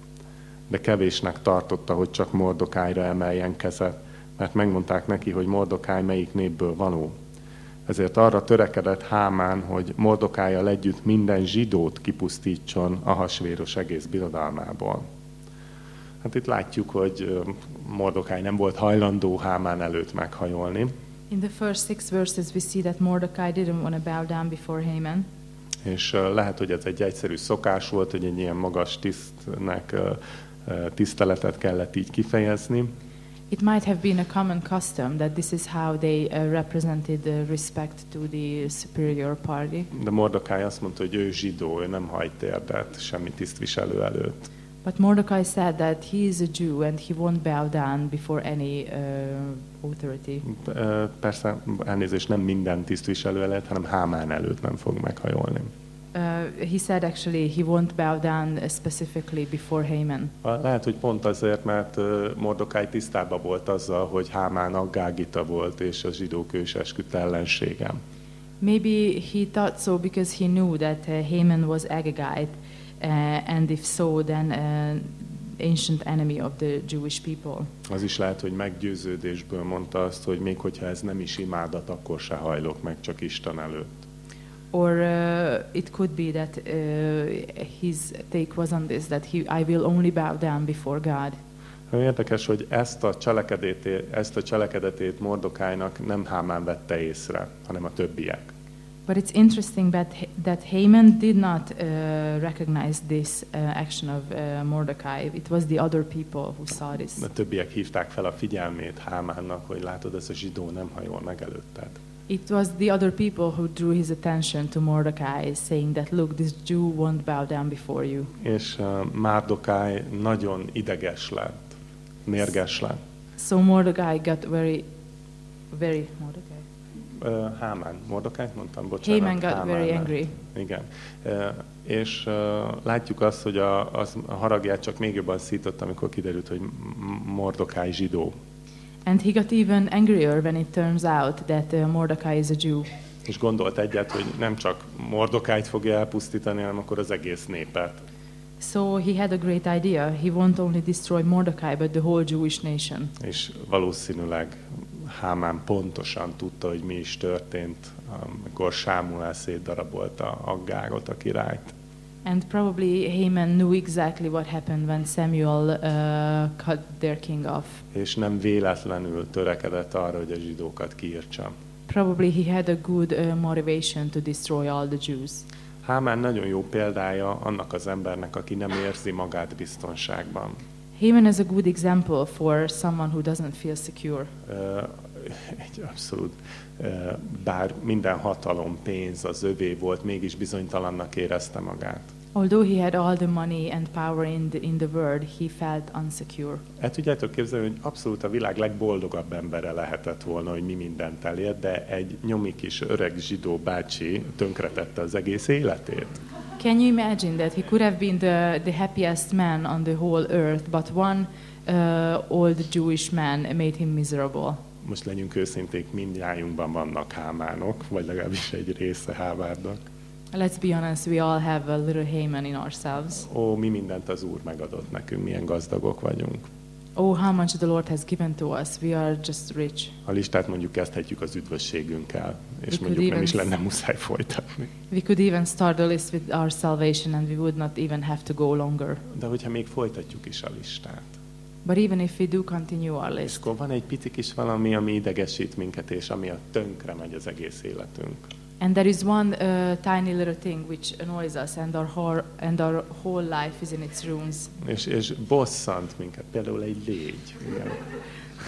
De kevésnek tartotta, hogy csak Mordokájra emeljen kezet, mert megmondták neki, hogy Mordokáj melyik népből való. Ezért arra törekedett Hámán, hogy Mordokájjal együtt minden zsidót kipusztítson Ahasvéros egész birodalmából. Hát itt látjuk, hogy Mordokáj nem volt hajlandó Hámán előtt meghajolni, In the first six verses, we see that Mordecai didn't want to bow down before Haman. és lehet, hogy ez egy egyszerű szokás volt, hogy egy ilyen magas tisztnek tiszteletet kellett így kifejezni, It might have been a common custom that this is how they uh, represented the respect to the superior party. De Mordokály azt mondta, hogy ő zsidó, ő nem hajt térdet semmi tisztviselő előtt. But Mordecai said that he is a Jew and he won't bow down before any uh, authority. Persze, elnézést, nem minden tisztviselő előtt, hanem Hámán előtt nem fog meghajolni. Uh, he said actually he won't bow down uh, specifically before Haman. Lehet, hogy pont azért, mert ö, Mordokály tisztában volt azzal, hogy Hámán aggágita volt, és a zsidók ősesküdt ellenségem. Maybe he thought so because he knew that uh, Haman was Agagite, uh, and if so, then uh, ancient enemy of the Jewish people. Az is lehet, hogy meggyőződésből mondta azt, hogy még hogyha ez nem is imádat, akkor se hajlok meg csak Isten előtt. Or uh, it could be that uh, his take was on this that he, I will only bow down before God. Érdekes, hogy ezt a, cselekedetét, ezt a cselekedetét Mordokájnak nem Hámán vette észre, hanem a többiek. But it's interesting that, that Haman did not uh, recognize this uh, action of uh, Mordecai. It was the other people who saw this. A többiek hívták fel a figyelmét Hámánnak, hogy látod, ez a zsidó nem hajol meg előtted. It was the other people who drew his attention to Mordecai, saying that, look, this Jew won't bow down before you. És uh, Márdokáj nagyon ideges lett, mérges lett. So Mordecai got very, very, Mordecai? Uh, Hámán, Mordokájt mondtam, bocsánat. Haman got Hámán very angry. Igen. Uh, és uh, látjuk azt, hogy a, az, a haragját csak még jobban szított, amikor kiderült, hogy M- Mordokáj zsidó. And he got even angrier when it turns out that uh, Mordecai is a Jew. És gondolt egyet, hogy nem csak Mordokájt fogja elpusztítani, hanem akkor az egész népet. So he had a great idea. He won't only destroy Mordecai, but the whole Jewish nation. És valószínűleg Hámán pontosan tudta, hogy mi is történt, amikor Sámuel szétdarabolta Aggágot, a királyt. And probably Haman knew exactly what happened when Samuel uh, cut their king off. És nem véletlenül törekedett arra, hogy a zsidókat kiírtsa. Probably he had a good uh, motivation to destroy all the Jews. Hámán nagyon jó példája annak az embernek, aki nem érzi magát biztonságban. Haman is a good example for someone who doesn't feel secure. Ö, Egy abszolút, bár minden hatalom, pénz az övé volt, mégis bizonytalannak érezte magát. Although he had all the money and power in the, in the world, he felt unsecure. El tudjátok képzelni, hogy abszolút a világ legboldogabb embere lehetett volna, hogy mi mindent elért, de egy nyomi kis öreg zsidó bácsi tönkretette az egész életét. Can you imagine that he could have been the, the happiest man on the whole earth, but one uh, old Jewish man made him miserable? Most legyünk őszinték, mindjájunkban vannak hámánok, vagy legalábbis egy része Hávárnak. Let's be honest, we all have a little Haman in ourselves. Ó, mi mindent az Úr megadott nekünk, milyen gazdagok vagyunk. Oh, how much the Lord has given to us. We are just rich. A listát mondjuk kezdhetjük az üdvösségünkkel, és We mondjuk nem is lenne muszáj folytatni. We could even start the list with our salvation and we would not even have to go longer. De hogyha még folytatjuk is a listát, But even if we do continue our és list, akkor van egy pici kis valami, ami idegesít minket, és ami a tönkre megy az egész életünk. and there is one uh, tiny little thing which annoys us and our, whole, and our whole life is in its ruins, És, és bosszant minket, például egy légy.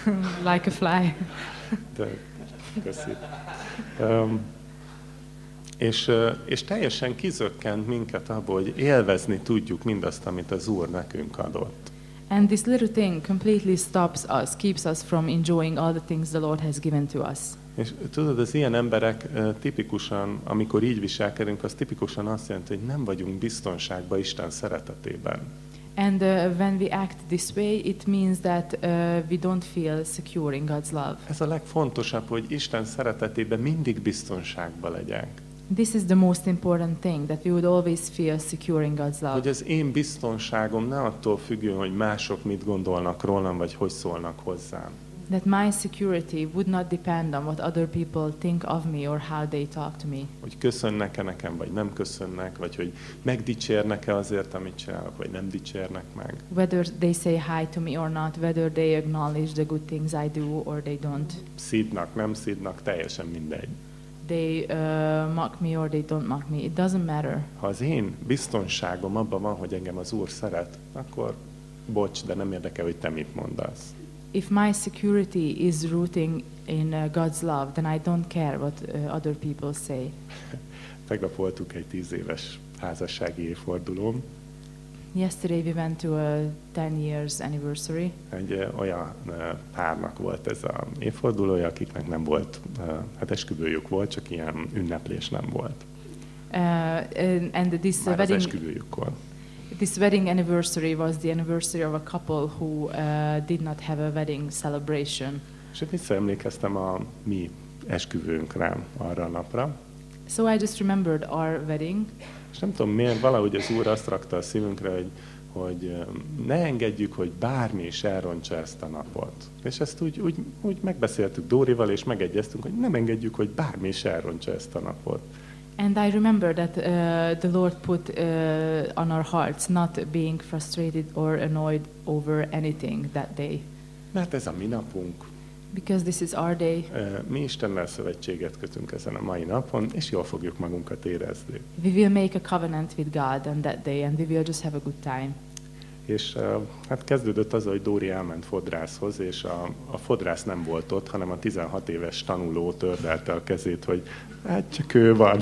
Like a fly. De, köszi. Um, és, és teljesen kizökkent minket abból, hogy élvezni tudjuk mindazt, amit az Úr nekünk adott. And this little thing completely stops us, keeps us from enjoying all the things the Lord has given to us. És tudod, az ilyen emberek tipikusan, amikor így viselkedünk, az tipikusan azt jelenti, hogy nem vagyunk biztonságban Isten szeretetében. And uh, when we act this way, it means that uh, we don't feel secure in God's love. Ez a legfontosabb, hogy Isten szeretetében mindig biztonságban legyek. This is the most important thing, that we would always feel secure in God's love. Hogy az én biztonságom ne attól függő, hogy mások mit gondolnak rólam, vagy hogy szólnak hozzám. That my security would not depend on what other people think of me or how they talk to me. Hogy köszönnek-e nekem, vagy nem köszönnek, vagy hogy megdicsérnek-e azért, amit csinálok, vagy nem dicsérnek meg. Whether they say hi to me or not, whether they acknowledge the good things I do or they don't. Szídnak, nem szídnak, teljesen mindegy. They uh, mock me or they don't mock me. It doesn't matter. Ha az én biztonságom abban van, hogy engem az Úr szeret, akkor bocs, de nem érdekel, hogy te mit mondasz. if my security is rooting in uh, God's love, then I don't care what uh, other people say. Tegnap voltunk egy tíz éves házassági évfordulón. Yesterday we went to a 10 years anniversary. Egy olyan párnak volt ez a évfordulója, akiknek nem volt, hát esküvőjük volt, csak ilyen ünneplés nem volt. Uh, and, and this Már az wedding, esküvőjükkor. this wedding anniversary was the anniversary of a couple who uh, did not have a wedding celebration. És itt visszaemlékeztem a mi esküvőnkre arra a napra, So I just remembered our wedding, és nem tudom miért, valahogy az Úr azt rakta a szívünkre, hogy, hogy ne engedjük, hogy bármi is elrontsa ezt a napot. És ezt úgy, úgy, úgy megbeszéltük Dórival, és megegyeztünk, hogy nem engedjük, hogy bármi is elrontsa ezt a napot. and I remember that uh, the Lord put uh, on our hearts not being frustrated or annoyed over anything that day, Mert ez a mi napunk. Because this is our day. Mi Istennel szövetséget kötünk ezen a mai napon, és jól fogjuk magunkat érezni. We will make a covenant with God on that day, and we will just have a good time. És hát kezdődött az, hogy Dóri elment fodrászhoz, és a, a fodrász nem volt ott, hanem a 16 éves tanuló tördelte a kezét, hogy hát csak ő van.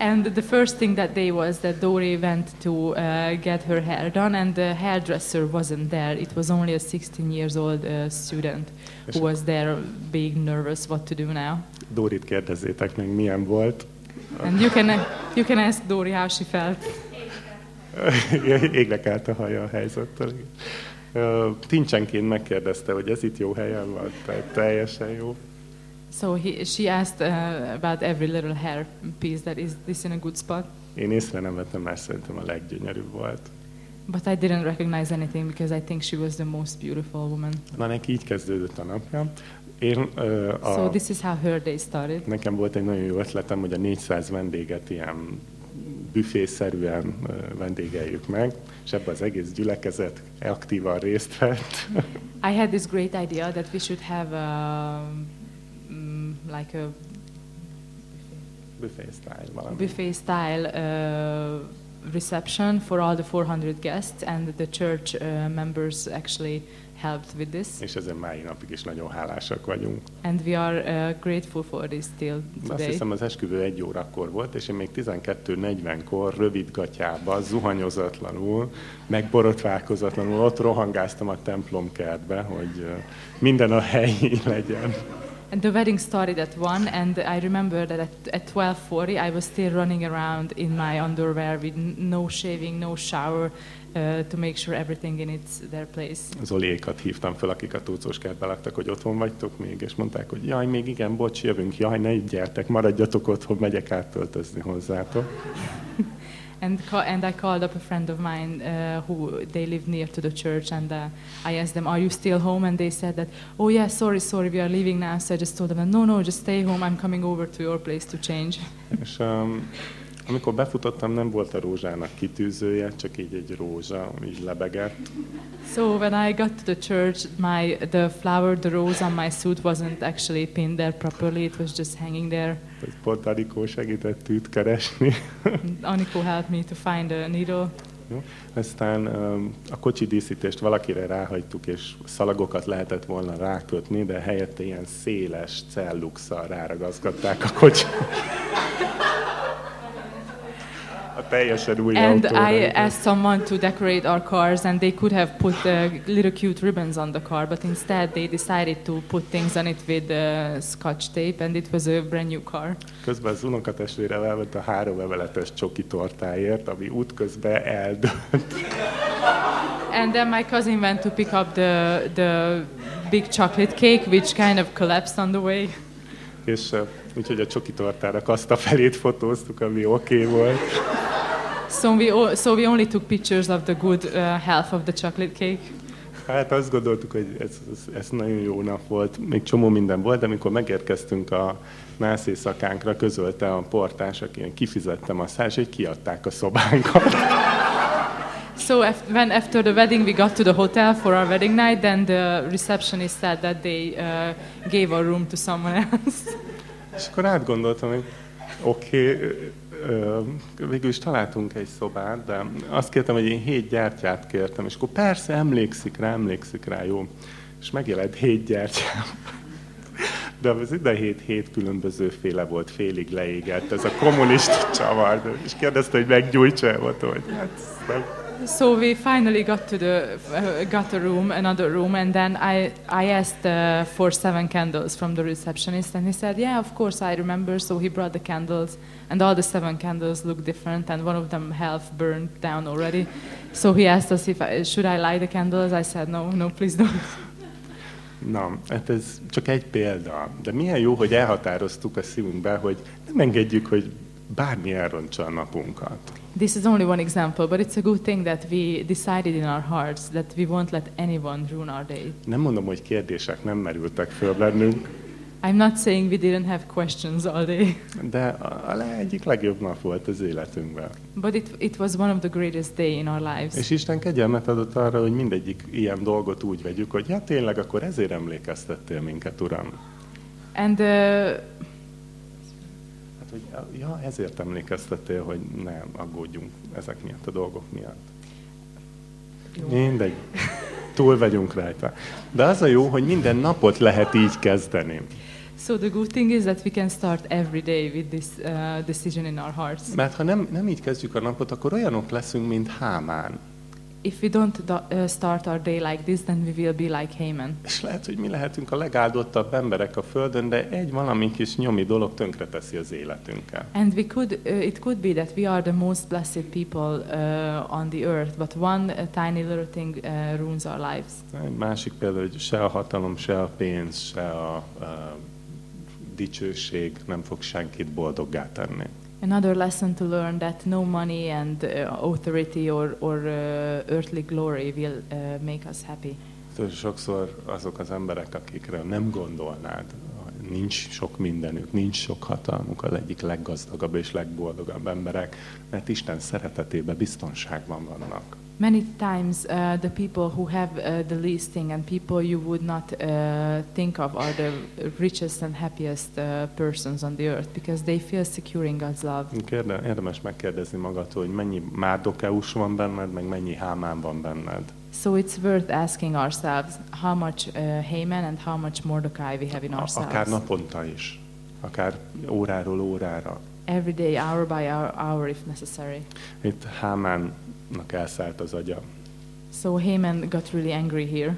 And the first thing that day was that Dori went to uh, get her hair done, and the hairdresser wasn't there. It was only a 16 years old uh, student who was there, being nervous what to do now. Dórit kérdezzétek meg, milyen volt. And you can you can ask Dori how she felt. Égnek állt a haja a helyzettel. Ö, Tincsenként megkérdezte, hogy ez itt jó helyen van, tehát teljesen jó. So he, she asked uh, about every little hair piece that is this in a good spot. Én észre nem vettem, mert szerintem a leggyönyörűbb volt. But I didn't recognize anything because I think she was the most beautiful woman. Na, neki így kezdődött a napja. Én ö, a, So this is how her day started. Nekem volt egy nagyon jó ötletem, hogy a 400 vendéget ilyen büfészerűen vendégeljük meg, és ebben az egész gyülekezet aktívan részt vett. I had this great idea that we should have a, mm, like a Büfé style valami. buffet style uh, reception for all the 400 guests, and the church uh, members actually helped with this. És ezen mai napig is nagyon hálásak vagyunk. And we are uh, grateful for this still Azt today. hiszem az esküvő egy órakor volt, és én még 12.40-kor rövid gatyába, zuhanyozatlanul, megborotválkozatlanul ott rohangáztam a templom kertbe, hogy ö, minden a helyén legyen. And the wedding started at one, and I remember that at, at 12:40 I was still running around in my underwear with no shaving, no shower, uh, to make sure everything in its their place. Zoliékat hívtam fel, akik a túlcós kertben laktak, hogy otthon vagytok még, és mondták, hogy jaj, még igen, bocs, jövünk, jaj, ne így gyertek, maradjatok otthon, megyek áttöltözni hozzátok. And and I called up a friend of mine uh, who they live near to the church, and uh, I asked them, "Are you still home?" And they said that, "Oh yeah, sorry, sorry, we are leaving now." So I just told them, "No, no, just stay home. I'm coming over to your place to change." És um, amikor befutottam, nem volt a rózsának kitűzője, csak így egy rózsa, így lebegett. So when I got to the church, my the flower, the rose on my suit wasn't actually pinned there properly. It was just hanging there. Ez Pont Anikó segített tűt keresni. And Aniko helped me to find a needle. Jó. Aztán um, a kocsi díszítést valakire ráhagytuk, és szalagokat lehetett volna rákötni, de helyette ilyen széles celluxal ráragaszkodták a kocsi. A teljesen új And autóra. I asked someone to decorate our cars, and they could have put uh, little cute ribbons on the car, but instead they decided to put things on it with uh, scotch tape, and it was a brand new car. Közben az unokatestvérem elment a három emeletes csoki tortáért, ami útközben eldőlt. And then my cousin went to pick up the the big chocolate cake, which kind of collapsed on the way. És úgyhogy a csoki tortának azt a felét fotóztuk, ami oké okay volt. So we so we only took pictures of the good uh, half of the chocolate cake. Hát azt gondoltuk, hogy ez, ez, ez nagyon jó nap volt. Még csomó minden volt, de amikor megérkeztünk a nász éjszakánkra, közölte a portás, aki én kifizettem a szállás, hogy kiadták a szobánkat. So af- when after the wedding we got to the hotel for our wedding night, then the receptionist said that they uh, gave our room to someone else. És akkor átgondoltam, hogy oké, okay, végül is találtunk egy szobát, de azt kértem, hogy én hét gyertyát kértem, és akkor persze emlékszik rá, emlékszik rá, jó. és megjelent hét gyertyám. De az ide hét, hét különböző féle volt, félig leégett, ez a kommunista csavar, és kérdezte, hogy meggyújtsa-e, mondta, hogy hát nem. So we finally got to the uh, got a room, another room, and then I I asked uh, for seven candles from the receptionist, and he said, "Yeah, of course I remember." So he brought the candles, and all the seven candles looked different, and one of them half burned down already. So he asked us if I, should I light the candles. I said, "No, no, please don't." Na, hát ez csak egy példa. De milyen jó, hogy elhatároztuk a szívünkbe, hogy nem engedjük, hogy bármi elrontsa a napunkat. This is only one example, but it's a good thing that we decided in our hearts that we won't let anyone ruin our day. Nem mondom, hogy kérdések nem merültek föl bennünk, I'm not saying we didn't have questions all day, de a a egyik legjobb nap volt az életünkben. but it, it was one of the greatest day in our lives. És Isten kegyelmet adott arra, hogy mindegyik ilyen dolgot úgy vegyük, hogy ja tényleg, akkor ezért emlékeztettél minket, Uram. And uh, Hát, hogy ja, ezért emlékeztettél, hogy ne aggódjunk ezek miatt a dolgok miatt. Mindegy. Túl vagyunk rajta. De az a jó, hogy minden napot lehet így kezdeni. so the good thing is that we can start every day with this uh, decision in our hearts. Mert ha nem, nem így kezdjük a napot, akkor olyanok leszünk, mint Hámán. If we don't do, uh, start our day like this, then we will be like Haman. És lehet, hogy mi lehetünk a legáldottabb emberek a Földön, de egy valami kis nyomi dolog tönkreteszi az életünket. And we could, uh, it could be that we are the most blessed people uh, on the earth, but one uh, tiny little thing uh, ruins our lives. Egy másik példa, hogy se a hatalom, se a pénz, se a, a dicsőség nem fog senkit boldoggá tenni. Another lesson to learn that no money and uh, authority or, or uh, earthly glory will uh, make us happy. Sokszor azok az emberek, akikre nem gondolnád, nincs sok mindenük, nincs sok hatalmuk, az egyik leggazdagabb és legboldogabb emberek, mert Isten szeretetében biztonságban vannak. Many times, uh, the people who have uh, the least thing and people you would not uh, think of are the richest and happiest uh, persons on the earth because they feel secure in God's love. Kérde, érdemes megkérdezni magadtól, hogy mennyi Márdokeus van benned, meg mennyi Hámán van benned. So it's worth asking ourselves how much uh, Haman and how much Mordecai we have in ourselves. Akár naponta is, akár óráról órára. Every day, hour by hour, hour if necessary. Itt Hámánnak elszállt az agya. So Haman got really angry here.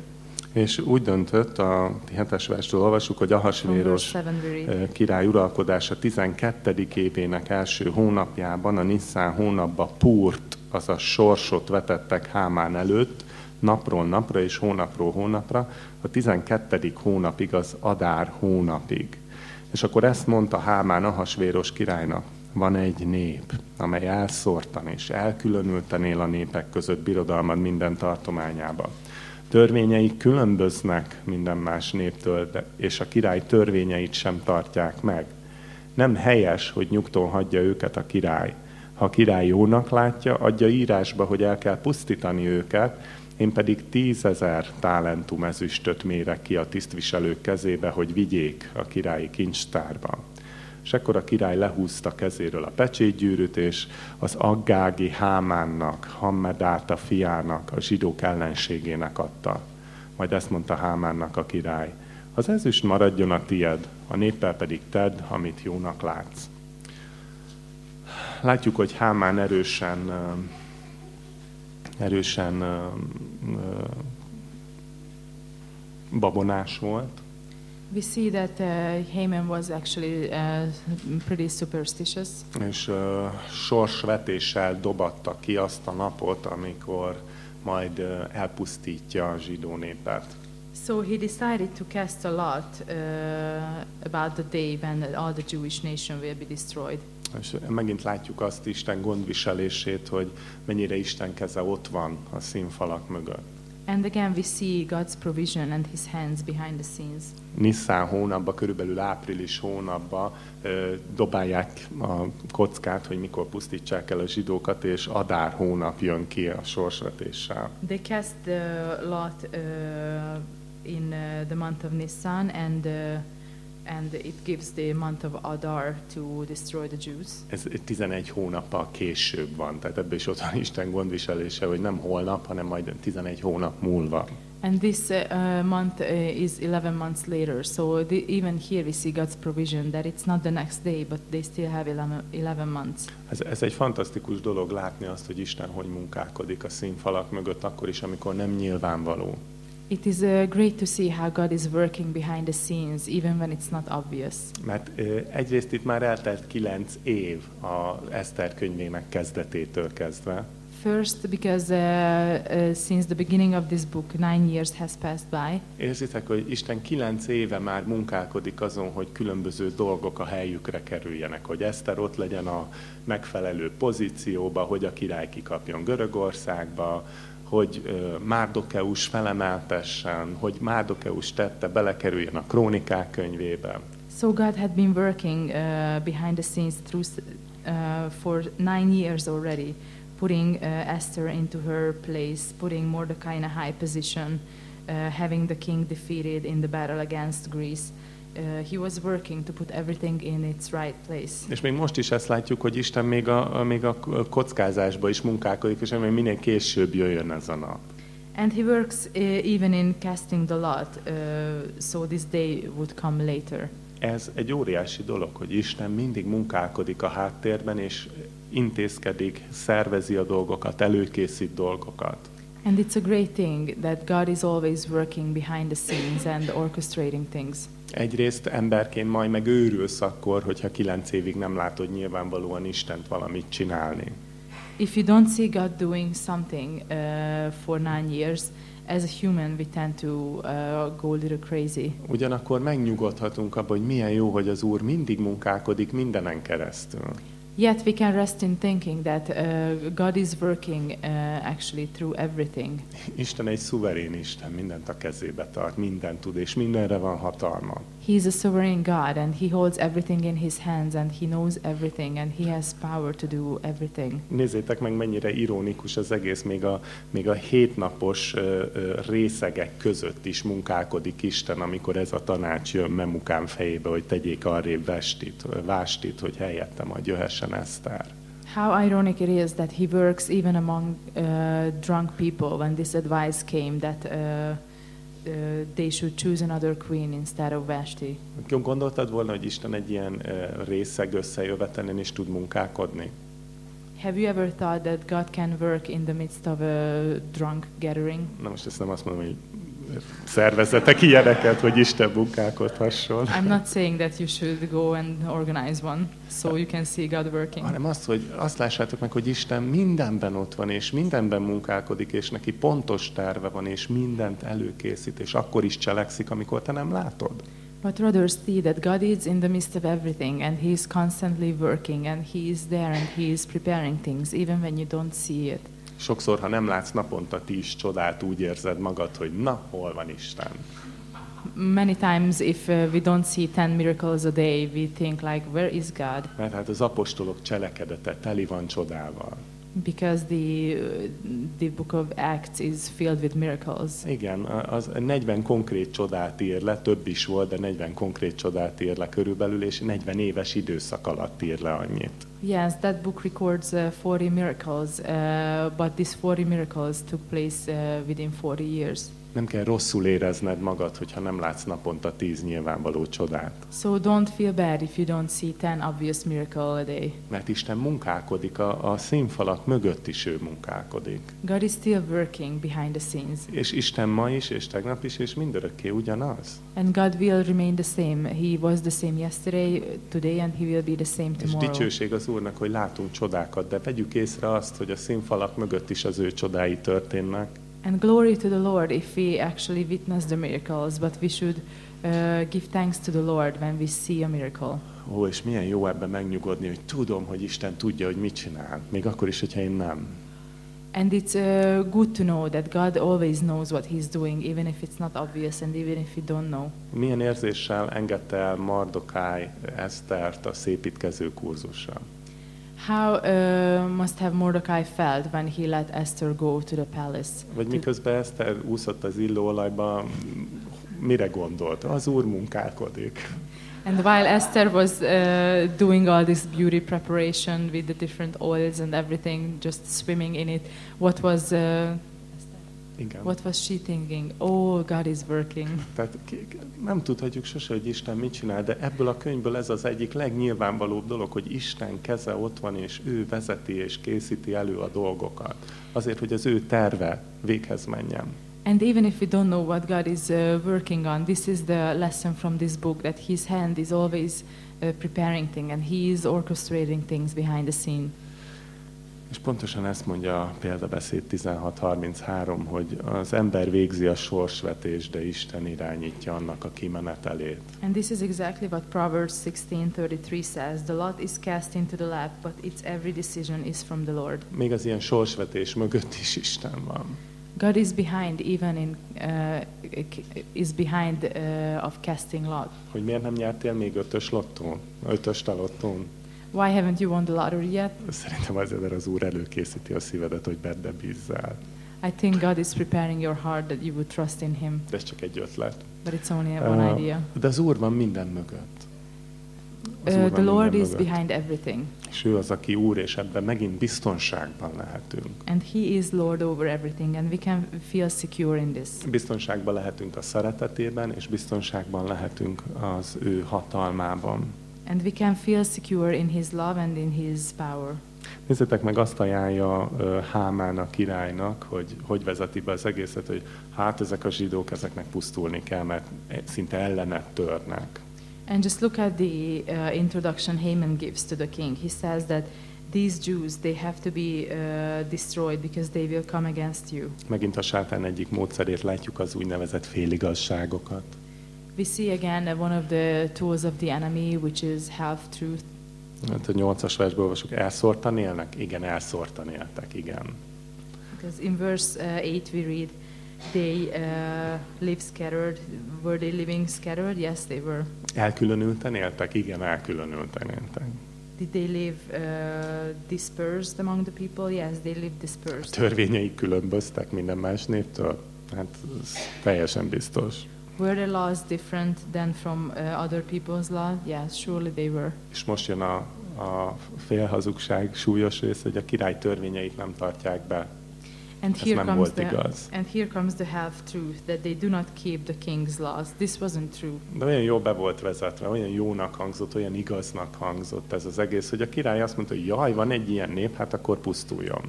És úgy döntött, a hetes verstől olvasjuk, hogy Ahasvéros verse 7 we read. eh, király uralkodása 12. évének első hónapjában, a Nisszán hónapban Púrt, azaz sorsot vetettek Hámán előtt, napról napra és hónapról hónapra, a 12. hónapig az Adár hónapig. És akkor ezt mondta Hámán Ahasvéros királynak, van egy nép, amely elszórtan és elkülönülten él a népek között birodalmad minden tartományába. Törvényei különböznek minden más néptől, de, és a király törvényeit sem tartják meg. Nem helyes, hogy nyugton hagyja őket a király. Ha a király jónak látja, adja írásba, hogy el kell pusztítani őket, én pedig tízezer talentum ezüstöt mérek ki a tisztviselők kezébe, hogy vigyék a királyi kincstárba. És ekkor a király lehúzta kezéről a pecsétgyűrűt, és az aggági Hámánnak, Hammedáta fiának, a zsidók ellenségének adta. Majd ezt mondta Hámánnak a király, az ezüst maradjon a tied, a néppel pedig tedd, amit jónak látsz. Látjuk, hogy Hámán erősen, erősen babonás volt, We see that uh, Haman was actually uh, pretty superstitious. és ö, sorsvetéssel dobatta ki azt a napot, amikor majd ö, elpusztítja a zsidó népet. So he decided to cast a lot uh, about the day when all the Jewish nation will be destroyed. És megint látjuk azt Isten gondviselését, hogy mennyire Isten keze ott van a színfalak mögött. And again, we see God's provision and His hands behind the scenes. Nisszán hónapban, körülbelül április hónapban ö, dobálják a kockát, hogy mikor pusztítsák el a zsidókat, és Adár hónap jön ki a sorsvetéssel. They cast the lot uh, in uh, the month of Nisan, and uh, and it gives the month of Adar to destroy the Jews. Ez 11 hónappal később van, tehát ebből is ott van Isten gondviselése, hogy nem holnap, hanem majd 11 hónap múlva. And this uh, month uh, is 11 months later. So the, even here we see God's provision that it's not the next day, but they still have 11, 11 months. Ez, ez egy fantasztikus dolog látni azt, hogy Isten hogy munkálkodik a színfalak mögött, akkor is, amikor nem nyilvánvaló. It is uh, great to see how God is working behind the scenes, even when it's not obvious. Mert ö, egyrészt itt már eltelt kilenc év a Eszter könyvének kezdetétől kezdve, First, because uh, uh, since the beginning of this book, nine years has passed by. Érzitek, hogy Isten kilenc éve már munkálkodik azon, hogy különböző dolgok a helyükre kerüljenek, hogy Eszter ott legyen a megfelelő pozícióba, hogy a király kikapjon Görögországba, hogy Márdokeus felemeltessen, hogy Márdokeus tette belekerüljön a krónikák könyvébe. So God had been working uh, behind the scenes through uh, for nine years already, putting uh, Esther into her place, putting Mordecai in a high position, uh, having the king defeated in the battle against Greece. Uh, he was working to put everything in its right place. És még most is ezt látjuk, hogy Isten még a, még a kockázásba is munkálkodik, és még minél később jöjjön ez a nap. And he works uh, even in casting the lot, uh, so this day would come later. Ez egy óriási dolog, hogy Isten mindig munkálkodik a háttérben, és intézkedik, szervezi a dolgokat, előkészít dolgokat. And it's a great thing that God is always working behind the scenes and orchestrating things. Egyrészt emberként majd meg őrülsz akkor, hogyha kilenc évig nem látod nyilvánvalóan Istent valamit csinálni. If you don't see God doing something uh, for nine years, as a human, we tend to uh, go a little crazy. Ugyanakkor megnyugodhatunk abban, hogy milyen jó, hogy az Úr mindig munkálkodik mindenen keresztül. Yet we can rest in thinking that uh, God is working uh, actually through everything. Isten egy szuverén Isten, mindent a kezébe tart, mindent tud, és mindenre van hatalma. He is a sovereign God and He holds everything in His hands and He knows everything and He has power to do everything. Nézzétek meg, mennyire ironikus az egész, még a, még a hétnapos ö, ö, részegek között is munkálkodik Isten, amikor ez a tanács jön Memukán fejébe, hogy tegyék arrébb vestit, vástit, hogy helyette majd jöhessen Eszter. How ironic it is that He works even among uh, drunk people when this advice came that uh, uh, they should choose another queen instead of Vashti. Gondoltad volna, hogy Isten egy ilyen ö, részeg összejövetelen is tud munkálkodni? Have you ever thought that God can work in the midst of a drunk gathering? Na most ezt nem azt mondom, hogy szervezetek ilyeneket, hogy Isten munkálkodhasson. I'm not saying that you should go and organize one so you can see God working. hanem azt, hogy azt lássátok meg, hogy Isten mindenben ott van, és mindenben munkálkodik, és neki pontos terve van, és mindent előkészít, és akkor is cselekszik, amikor te nem látod. But rather see that God is in the midst of everything and He is constantly working and He is there and He is preparing things even when you don't see it. Sokszor, ha nem látsz naponta tíz csodát, úgy érzed magad, hogy na, hol van Isten? Many times, if uh, we don't see 10 miracles a day, we think, like, where is God? Mert hát az apostolok cselekedete teli van csodával. Because the, the book of Acts is filled with miracles. Igen, az 40 konkrét csodát ír le, több is volt, de 40 konkrét csodát ír le körülbelül, és 40 éves időszak alatt ír le annyit. Yes, that book records uh, 40 miracles, uh, but these 40 miracles took place uh, within 40 years. Nem kell rosszul érezned magad, hogyha nem látsz naponta tíz nyilvánvaló csodát. So don't feel bad if you don't see 10 obvious miracle a day. Mert Isten munkálkodik, a, a színfalak mögött is ő munkálkodik. God is still working behind the scenes. És Isten ma is, és tegnap is, és mindörökké ugyanaz. And God will remain the same. He was the same yesterday, today, and He will be the same És tomorrow. dicsőség az Úrnak, hogy látunk csodákat, de vegyük észre azt, hogy a színfalak mögött is az ő csodái történnek. And glory to the Lord if we actually witness the miracles, but we should uh, give thanks to the Lord when we see a miracle. Ó, és milyen jó ebben megnyugodni, hogy tudom, hogy Isten tudja, hogy mit csinál, még akkor is, hogyha én nem. And it's uh, good to know that God always knows what He's doing, even if it's not obvious and even if we don't know. Milyen érzéssel engedte el Mardokáj Esztert a szépítkező kurzusra? How uh, must have Mordecai felt when he let Esther go to the palace? Vagy miközben Eszter úszott az illóolajba, mire gondolt? Az Úr munkálkodik. And while Esther was uh, doing all this beauty preparation with the different oils and everything, just swimming in it, what was uh, Igen. What was she thinking? Oh, God is working. Tehát nem tudhatjuk sose, hogy Isten mit csinál, de ebből a könyvből ez az egyik legnyilvánvalóbb dolog, hogy Isten keze ott van, és ő vezeti és készíti elő a dolgokat. Azért, hogy az ő terve véghez menjen. And even if we don't know what God is uh, working on, this is the lesson from this book that His hand is always uh, preparing things and He is orchestrating things behind the scene. És pontosan ezt mondja a példabeszéd 16.33, hogy az ember végzi a sorsvetés, de Isten irányítja annak a kimenetelét. And this is exactly what Proverbs 16:33 says: "The lot is cast into the lap, but its every decision is from the Lord." Még az ilyen sorsvetés mögött is Isten van. God is behind, even in uh, is behind uh, of casting lot. Hogy miért nem nyertél még ötös lottón? Ötös a lottón? Why haven't you won the lottery yet? Szerintem azért, mert az Úr előkészíti a szívedet, hogy benne bízzál. I think God is preparing your heart that you would trust in Him, De ez csak egy ötlet. but it's only one Uh, idea. De az Úr van minden mögött. Az Uh, the Lord is mögött. behind everything, És ő az, aki Úr, és ebben megint biztonságban lehetünk. and He is Lord over everything, and we can feel secure in this. Biztonságban lehetünk a szeretetében, és biztonságban lehetünk az ő hatalmában. And we can feel secure in His love and in His power. Nézzétek meg, azt ajánlja Hámán a királynak, hogy hogy vezeti be az egészet, hogy hát ezek a zsidók, ezeknek pusztulni kell, mert szinte ellenet törnek. And just look at the uh, introduction Haman gives to the king. He says that these Jews they have to be uh, destroyed because they will come against you. Megint a sátán egyik módszerét látjuk az úgynevezett féligazságokat. We see again uh, one of the tools of the enemy, which is half truth. Hát a nyolcas versből olvasok, elszórtan élnek? Igen, elszórtan éltek, igen. Because in verse uh, 8 we read, they uh, live scattered. Were they living scattered? Yes, they were. Elkülönülten éltek? Igen, elkülönülten éltek. Did they live uh, dispersed among the people? Yes, they lived A dispersed. törvényeik különböztek minden más néptől? Hát ez teljesen biztos. Were their laws different than from uh, other people's law? Yes, surely they were. És most jön a, a félhazugság súlyos rész, hogy a király törvényeit nem tartják be. And Ez here comes the igaz. and here comes the half truth that they do not keep the king's laws. This wasn't true. De olyan jó be volt vezetve, olyan jónak hangzott, olyan igaznak hangzott ez az egész, hogy a király azt mondta, hogy jaj, van egy ilyen nép, hát akkor pusztuljon.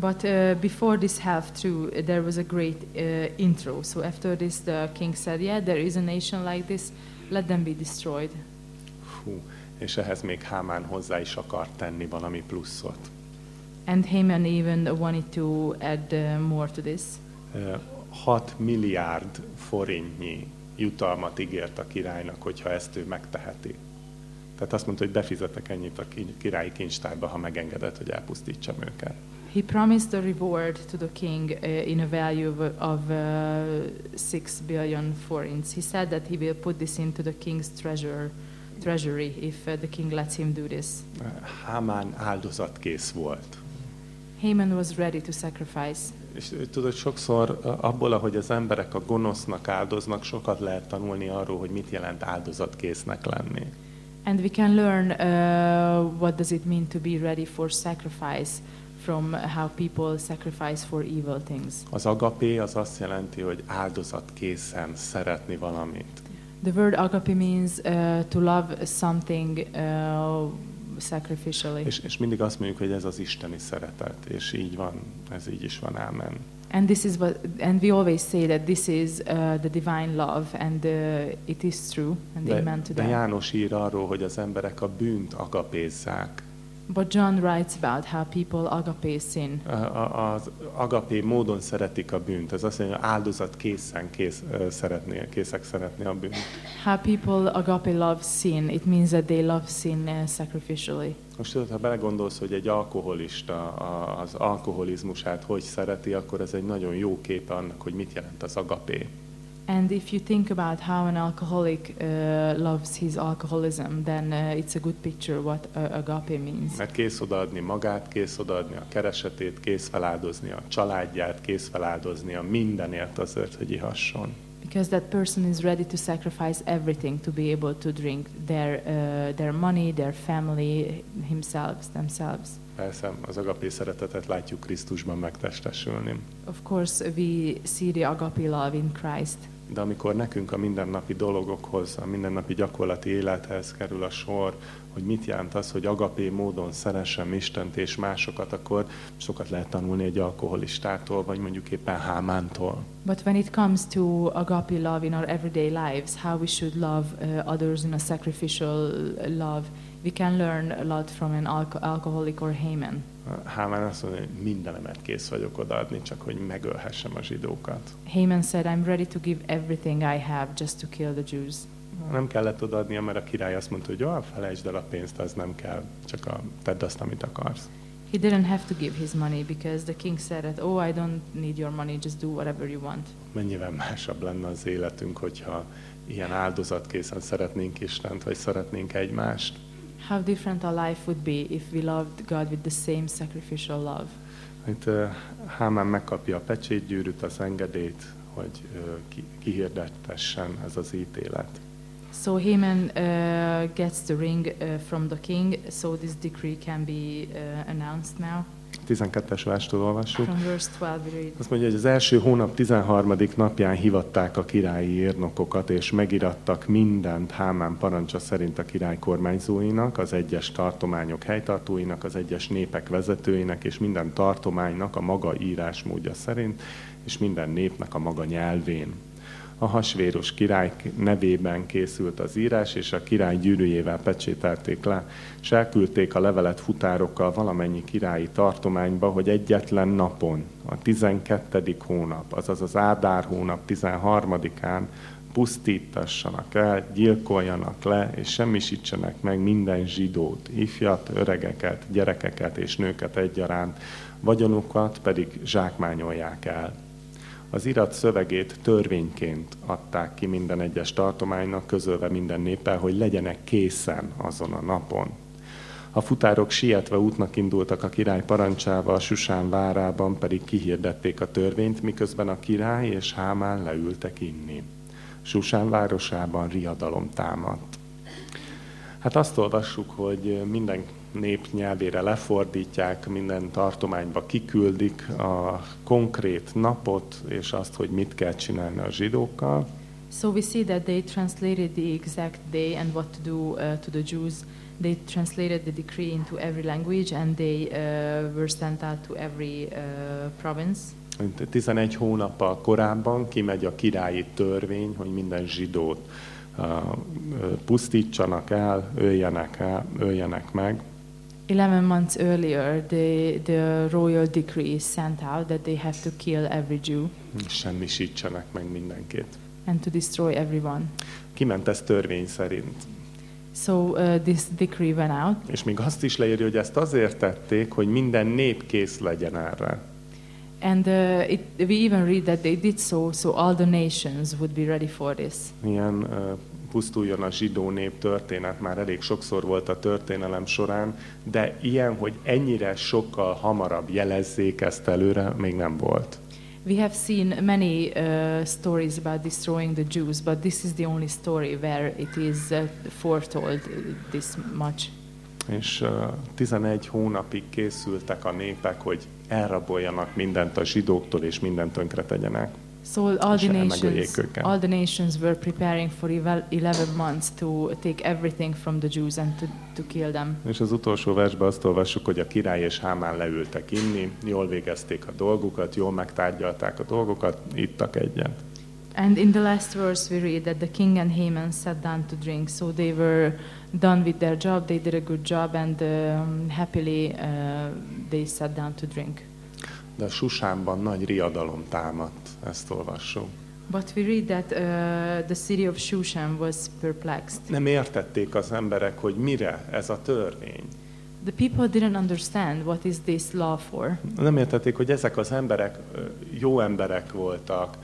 But uh, before this half true, uh, there was a great uh, intro. So after this, the king said, "Yeah, there is a nation like this. Let them be destroyed." Fú, és ehhez még Hámán hozzá is akart tenni valami pluszot. And Haman even wanted to add uh, more to this. 6 milliárd forintnyi jutalmat ígért a királynak, hogyha ezt ő megteheti. Tehát azt mondta, hogy befizetek ennyit a ki- királyi kincstárba, ha megengedett, hogy elpusztítsam őket. He promised a reward to the king uh, in a value of, of uh, six billion forints. He said that he will put this into the king's treasure, treasury if uh, the king lets him do this. Hámán áldozatkész volt. Haman was ready to sacrifice. És tudod, sokszor abból, ahogy az emberek a gonosznak áldoznak, sokat lehet tanulni arról, hogy mit jelent áldozatkésznek lenni. And we can learn uh, what does it mean to be ready for sacrifice from how people sacrifice for evil things. Az agapé az azt jelenti, hogy áldozatkészen szeretni valamit. The word agape means uh, to love something uh, sacrificially. És, és mindig azt mondjuk, hogy ez az isteni szeretet, és így van, ez így is van, ámen. And this is what, and we always say that this is uh, the divine love, and uh, it is true, and amen De, to de that. János ír arról, hogy az emberek a bűnt agapézzák. But John writes about how people agape sin. A- a- Az agapé módon szeretik a bűnt. Ez azt mondja, hogy áldozat készen kész, szeretné, készek szeretni a bűnt. How people agape love sin, it means that they love sin uh, sacrificially. Most tudod, ha belegondolsz, hogy egy alkoholista az alkoholizmusát hogy szereti, akkor ez egy nagyon jó képe annak, hogy mit jelent az agapé. And if you think about how an alcoholic uh, loves his alcoholism, then uh, it's a good picture what uh, agape means. Mert kész odaadni magát, kész odaadni a keresetét, kész feláldozni a családját, kész feláldozni a mindenért azért, hogy ihasson. Because that person is ready to sacrifice everything to be able to drink their, uh, their money, their family, himself, themselves. Persze az agapé szeretetet látjuk Krisztusban megtestesülni. Of course, we see the agape love in Christ. De amikor nekünk a mindennapi dologokhoz, a mindennapi gyakorlati élethez kerül a sor, hogy mit jelent az, hogy agapé módon szeressem Istent és másokat, akkor sokat lehet tanulni egy alkoholistától, vagy mondjuk éppen Hámántól. But when it comes to agape love in our everyday lives, how we should love uh, others in a sacrificial love, we can learn a lot from an alco- alcoholic or Haman. Hámán azt mondja, hogy mindenemet kész vagyok odaadni, csak hogy megölhessem a zsidókat. Haman said, I'm ready to give everything I have just to kill the Jews. Nem kellett odaadnia, mert a király azt mondta, hogy jó, felejtsd el a pénzt, az nem kell, csak a, tedd azt, amit akarsz. He didn't have to give his money because the king said that, oh, I don't need your money, just do whatever you want. Mennyivel másabb lenne az életünk, hogyha ilyen áldozatkészen szeretnénk Istent, vagy szeretnénk egymást. How different our life would be if we loved God with the same sacrificial love. Uh, Hámán megkapja a pecsétgyűrűt, az engedélyt, hogy uh, ki, kihirdetessen ez az ítélet. So Haman uh, gets the ring uh, from the king, so this decree can be uh, announced now. 12-es verstől olvassuk. From verse 12 we read. Azt mondja, hogy az első hónap 13. napján hivatták a királyi írnokokat, és megirattak mindent Hámán parancsa szerint a király kormányzóinak, az egyes tartományok helytartóinak, az egyes népek vezetőinek, és minden tartománynak a maga írásmódja szerint, és minden népnek a maga nyelvén. A hasvéros király nevében készült az írás, és a király gyűrűjével pecsételték le, és elküldték a levelet futárokkal valamennyi királyi tartományba, hogy egyetlen napon, a 12. hónap, azaz az Ádár hónap 13-án pusztítassanak el, gyilkoljanak le, és semmisítsenek meg minden zsidót, ifjat, öregeket, gyerekeket és nőket egyaránt, vagyonukat pedig zsákmányolják el. Az irat szövegét törvényként adták ki minden egyes tartománynak, közölve minden néppel, hogy legyenek készen azon a napon. A futárok sietve útnak indultak a király parancsával, Susán várában pedig kihirdették a törvényt, miközben a király és Hámán leültek inni. Susán városában riadalom támadt. Hát azt olvassuk, hogy minden nép nyelvére lefordítják, minden tartományba kiküldik a konkrét napot, és azt, hogy mit kell csinálni a zsidókkal. So we see that they translated the exact day and what to do uh, to the Jews. They translated the decree into every language and they uh, were sent out to every uh, province. 11 hónappal korábban kimegy a királyi törvény, hogy minden zsidót uh, pusztítsanak el, öljenek, el, öljenek meg. 11 months earlier, the, the royal decree is sent out that they have to kill every Jew Semmisítsenek meg mindenkit. and to destroy everyone. Kiment ez törvény szerint. So uh, this decree went out, És még azt is leírja, hogy ezt azért tették, hogy minden nép kész legyen erre. and uh, it, we even read that they did so, so all the nations would be ready for this. Ilyen uh, pusztuljon a zsidó nép történet, már elég sokszor volt a történelem során, de ilyen, hogy ennyire sokkal hamarabb jelezzék ezt előre, még nem volt. We have seen many uh, stories about destroying the Jews, but this is the only story where it is uh, foretold this much. És uh, 11 hónapig készültek a népek, hogy elraboljanak mindent a zsidóktól, és mindent tönkre tegyenek. So all És the nations, all the nations were preparing for evel- 11 months to take everything from the Jews and to, to kill them. És az utolsó versben azt olvassuk, hogy a király és Hámán leültek inni, jól végezték a dolgukat, jól megtárgyalták a dolgokat, ittak egyet. And in the last verse, we read that the king and Haman sat down to drink. So they were done with their job, they did a good job, and um, happily uh, they sat down to drink. De a Susánban nagy riadalom támadt, ezt olvassuk. But we read that uh, the city of Shushan was perplexed. Nem értették az emberek, hogy mire ez a törvény. The people didn't understand what is this law for. Nem értették, hogy ezek az emberek jó emberek voltak,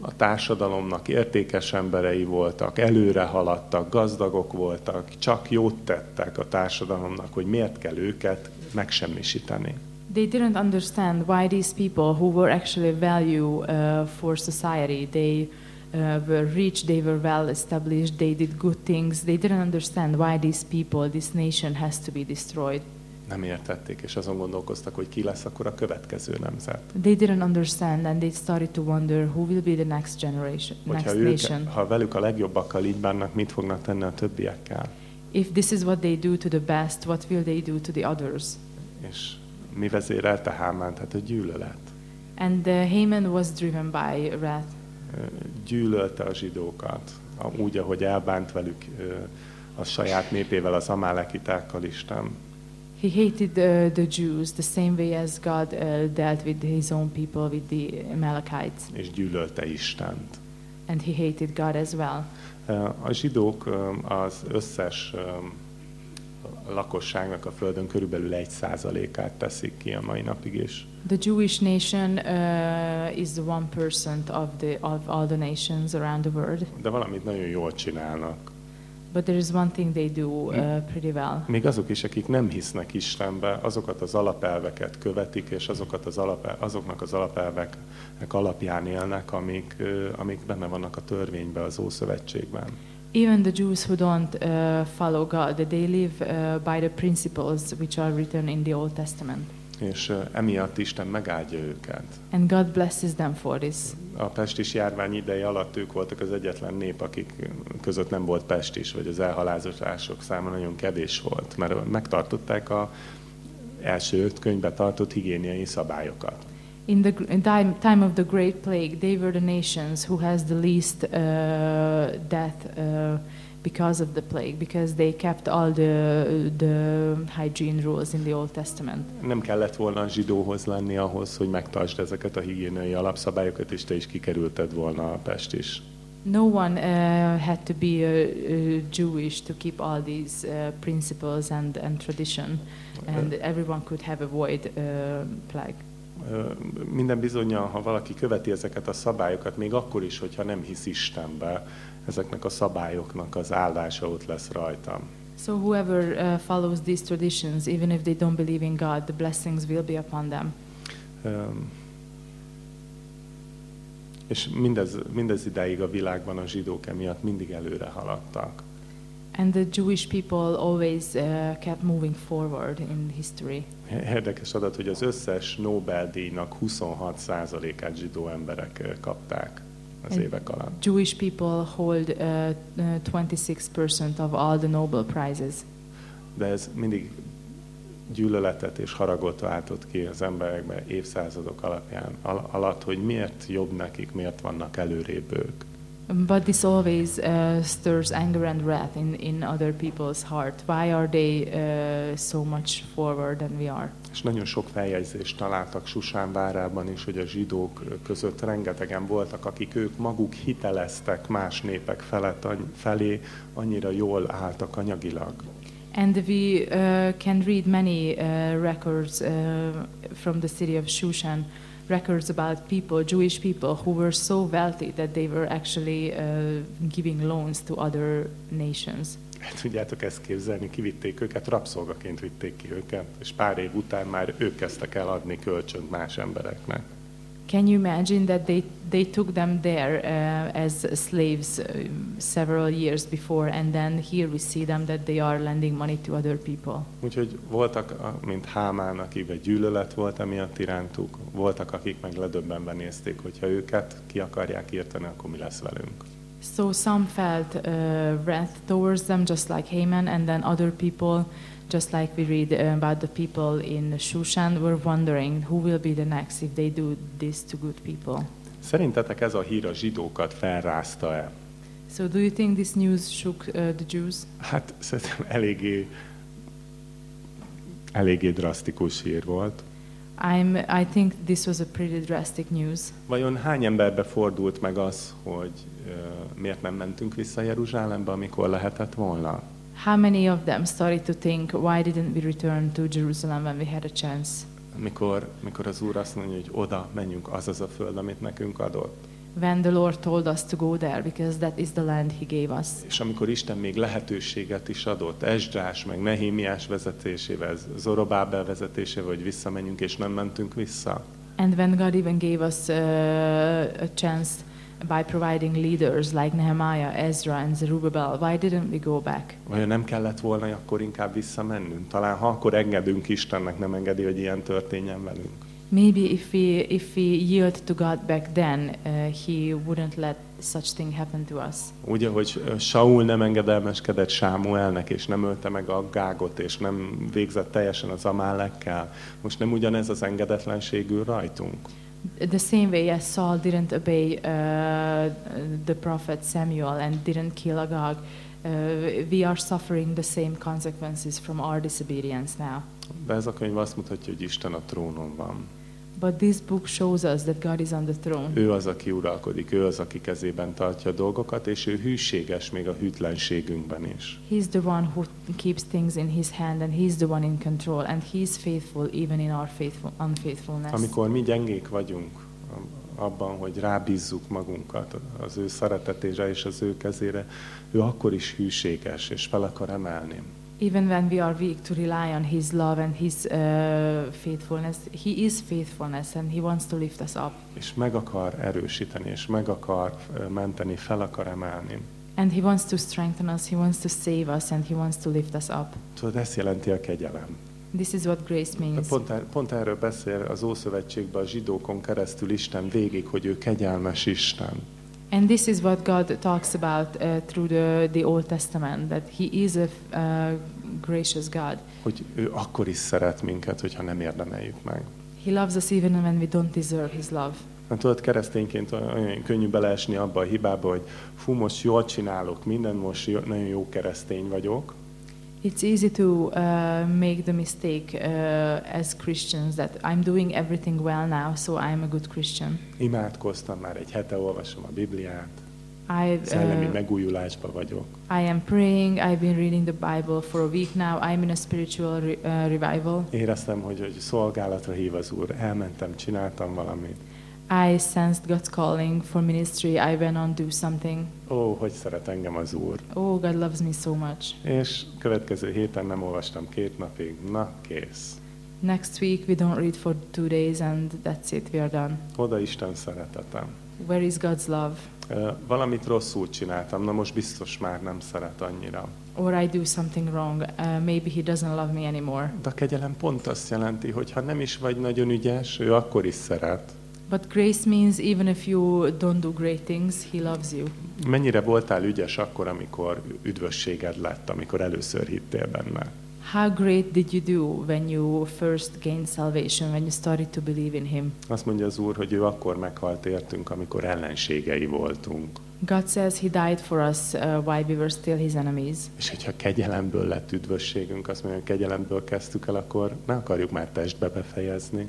a társadalomnak értékes emberei voltak, előre haladtak, gazdagok voltak, csak jót tettek a társadalomnak, hogy miért kell őket megsemmisíteni. They didn't understand why these people who were actually value uh, for society, they uh, were rich, they were well established, they did good things. They didn't understand why these people, this nation has to be destroyed. Nem értették, és azon gondolkoztak, hogy ki lesz akkor a következő nemzet. They didn't understand and they started to wonder who will be the next generation, Hogyha next ők, nation. ha velük a legjobbakkal így bánnak, mit fognak tenni a többiekkel? If this is what they do to the best, what will they do to the others? És mi vezérelte Hámánt? Hát a gyűlölet. And uh, Haman was driven by wrath. Gyűlölte a zsidókat, úgy, ahogy elbánt velük a saját népével, az amálekitákkal Isten. He hated uh, the Jews the same way as God uh, dealt with his own people, with the Amalekites. és gyűlölte Istent. And he hated God as well. A zsidók az összes lakosságnak a Földön körülbelül egy százalékát teszik ki a mai napig is. The Jewish nation uh, is the one percent of the of all the nations around the world. De valamit nagyon jól csinálnak. But there is one thing they do uh, pretty well. Még azok is, akik nem hisznek Istenbe, azokat az alapelveket követik, és azokat az alapel, azoknak az alapelveknek alapján élnek, amik, amik benne vannak a törvényben, az Ószövetségben. Even the Jews who don't uh, follow God, they live uh, by the principles which are written in the Old Testament. És ö, emiatt Isten megáldja őket. And God blesses them for this. A pestis járvány ideje alatt ők voltak az egyetlen nép, akik között nem volt pestis, vagy az elhalálozások száma nagyon kevés volt, mert megtartották a első öt könyvbe tartott higiéniai szabályokat. In the in time, time of the Great Plague, they were the nations who has the least uh, death uh, because of the plague, because they kept all the the hygiene rules in the Old Testament. Nem kellett volna zsidóhoz lenni ahhoz, hogy megtartsd ezeket a higiéniai alapszabályokat, és te is kikerülted volna a pestis. No one uh, had to be uh, uh, Jewish to keep all these uh, principles and, and tradition, and everyone could have avoid uh, plague. Minden bizonyal, ha valaki követi ezeket a szabályokat, még akkor is, hogyha nem hisz Istenbe, ezeknek a szabályoknak az áldása ott lesz rajta. So whoever uh, follows these traditions, even if they don't believe in God, the blessings will be upon them. Öm, És mindez, mindez idáig a világban a zsidók emiatt mindig előre haladtak. And the Jewish people always uh, kept moving forward in history. Érdekes adat, hogy az összes Nobel-díjnak 26%-át zsidó emberek kapták az And évek alatt. Jewish people hold uh, 26% of all the Nobel prizes. De ez mindig gyűlöletet és haragot váltott ki az emberekbe évszázadok alapján, al- alatt, hogy miért jobb nekik, miért vannak előrébb ők. But this always uh, stirs anger and wrath in, in other people's heart. Why are they uh, so much forward than we are? És nagyon sok feljegyzést találtak Susán várában is, hogy a zsidók között rengetegen voltak, akik ők maguk hiteleztek más népek felett, felé, annyira jól álltak anyagilag. And we uh, can read many uh, records uh, from the city of Shushan, records about people, Jewish people, who were so wealthy that they were actually uh, giving loans to other nations. El tudjátok ezt képzelni, kivitték őket, rabszolgaként vitték ki őket, és pár év után már ők kezdtek el adni kölcsönt más embereknek. Can you imagine that they, they took them there uh, as slaves uh, several years before, and then here we see them that they are lending money to other people? Úgyhogy voltak, mint Hámán, akikben gyűlölet volt emiatt irántuk, voltak, akik meg ledöbbenve nézték, hogyha őket ki akarják írtani, akkor mi lesz velünk. So some felt uh, wrath towards them, just like Haman, and then other people, just like we read uh, about the people in Shushan, were wondering who will be the next if they do this to good people. Szerintetek ez a hír a zsidókat felrázta-e? So do you think this news shook uh, the Jews? Hát szerintem eléggé, eléggé drasztikus hír volt. I'm, I think this was a pretty drastic news. Vajon hány emberbe fordult meg az, hogy uh, miért nem mentünk vissza Jeruzsálembe, amikor lehetett volna? How many of them started to think, why didn't we return to Jerusalem when we had a chance? Mikor, mikor az Úr azt mondja, hogy oda menjünk, az az a föld, amit nekünk adott. When the Lord told us to go there, because that is the land He gave us. És amikor Isten még lehetőséget is adott, Esdrás meg Nehémiás vezetésével, Zorobábel vezetésével, hogy visszamenjünk, és nem mentünk vissza. And when God even gave us uh, a chance by providing leaders like Nehemiah, Ezra, and Zerubbabel, why didn't we go back? Vajon nem kellett volna akkor inkább visszamennünk? Talán ha akkor engedünk Istennek, nem engedi, hogy ilyen történjen velünk. Maybe if we if we yield to God back then, uh, He wouldn't let such thing happen to us. Úgy, ahogy Saul nem engedelmeskedett Sámuelnek, és nem ölte meg Aggágot, és nem végzett teljesen az Amálekkel, most nem ugyanez az engedetlenségül rajtunk? The same way as Saul didn't obey uh, the prophet Samuel and didn't kill Agag, uh, we are suffering the same consequences from our disobedience now. De ez a könyv azt mutatja, hogy Isten a trónon van. But this book shows us that God is on the throne. Ő az, aki uralkodik, ő az, aki kezében tartja a dolgokat, és ő hűséges még a hűtlenségünkben is. He's the one who keeps things in his hand and he's the one in control and he's faithful even in our faithful unfaithfulness. Amikor mi gyengék vagyunk abban, hogy rábízzuk magunkat az ő szeretetére és az ő kezére, ő akkor is hűséges, és fel akar emelni. Even when we are weak to rely on his love and his uh, faithfulness, he is faithfulness and he wants to lift us up. És meg akar erősíteni, és meg akar ö, menteni, fel akar emelni. And he wants to strengthen us, he wants to save us and he wants to lift us up. Tudod, ezt jelenti a kegyelem. This is what grace means. Pont, er, pont erről beszél az Ószövetségben a zsidókon keresztül Isten végig, hogy ő kegyelmes Isten. And this is what God talks about uh, through the, the Old Testament, that he is a uh, gracious God. Hogy ő akkor is szeret minket, hogyha nem érdemeljük meg. He loves us even when we don't deserve his love. Mert tudod, keresztényként olyan könnyű beleesni abba a hibába, hogy fú, most jól csinálok, minden most jó, nagyon jó keresztény vagyok, It's easy to uh, make the mistake uh, as Christians that I'm doing everything well now, so I'm a good Christian. imádkoztam, már egy hete olvasom a Bibliát, I, szellemi uh, megújulásba vagyok. I am praying, I've been reading the Bible for a week now, I'm in a spiritual re- uh, revival. Éreztem, hogy, hogy szolgálatra hív az Úr, elmentem, csináltam valamit. I sensed God's calling for ministry, I went on do something. Ó, hogy szeret engem az Úr. Oh, God loves me so much. És következő héten nem olvastam két napig, na kész. Next week we don't read for two days and that's it, we are done. Oda Isten szeretetem. Where is God's love? Valamit rosszul csináltam, na most biztos már nem szeret annyira. Or I do something wrong, uh, maybe He doesn't love me anymore. De a kegyelem pont azt jelenti, hogy ha nem is vagy nagyon ügyes, ő akkor is szeret. But grace means even if you don't do great things, He loves you. Mennyire voltál ügyes akkor, amikor üdvösséged lett, amikor először hittél benne? How great did you do when you first gained salvation, when you started to believe in Him? Azt mondja az Úr, hogy ő akkor meghalt értünk, amikor ellenségei voltunk. God says He died for us uh, while we were still His enemies. És hogyha kegyelemből lett üdvösségünk, azt mondja, hogy kegyelemből kezdtük el, akkor ne akarjuk már testbe befejezni.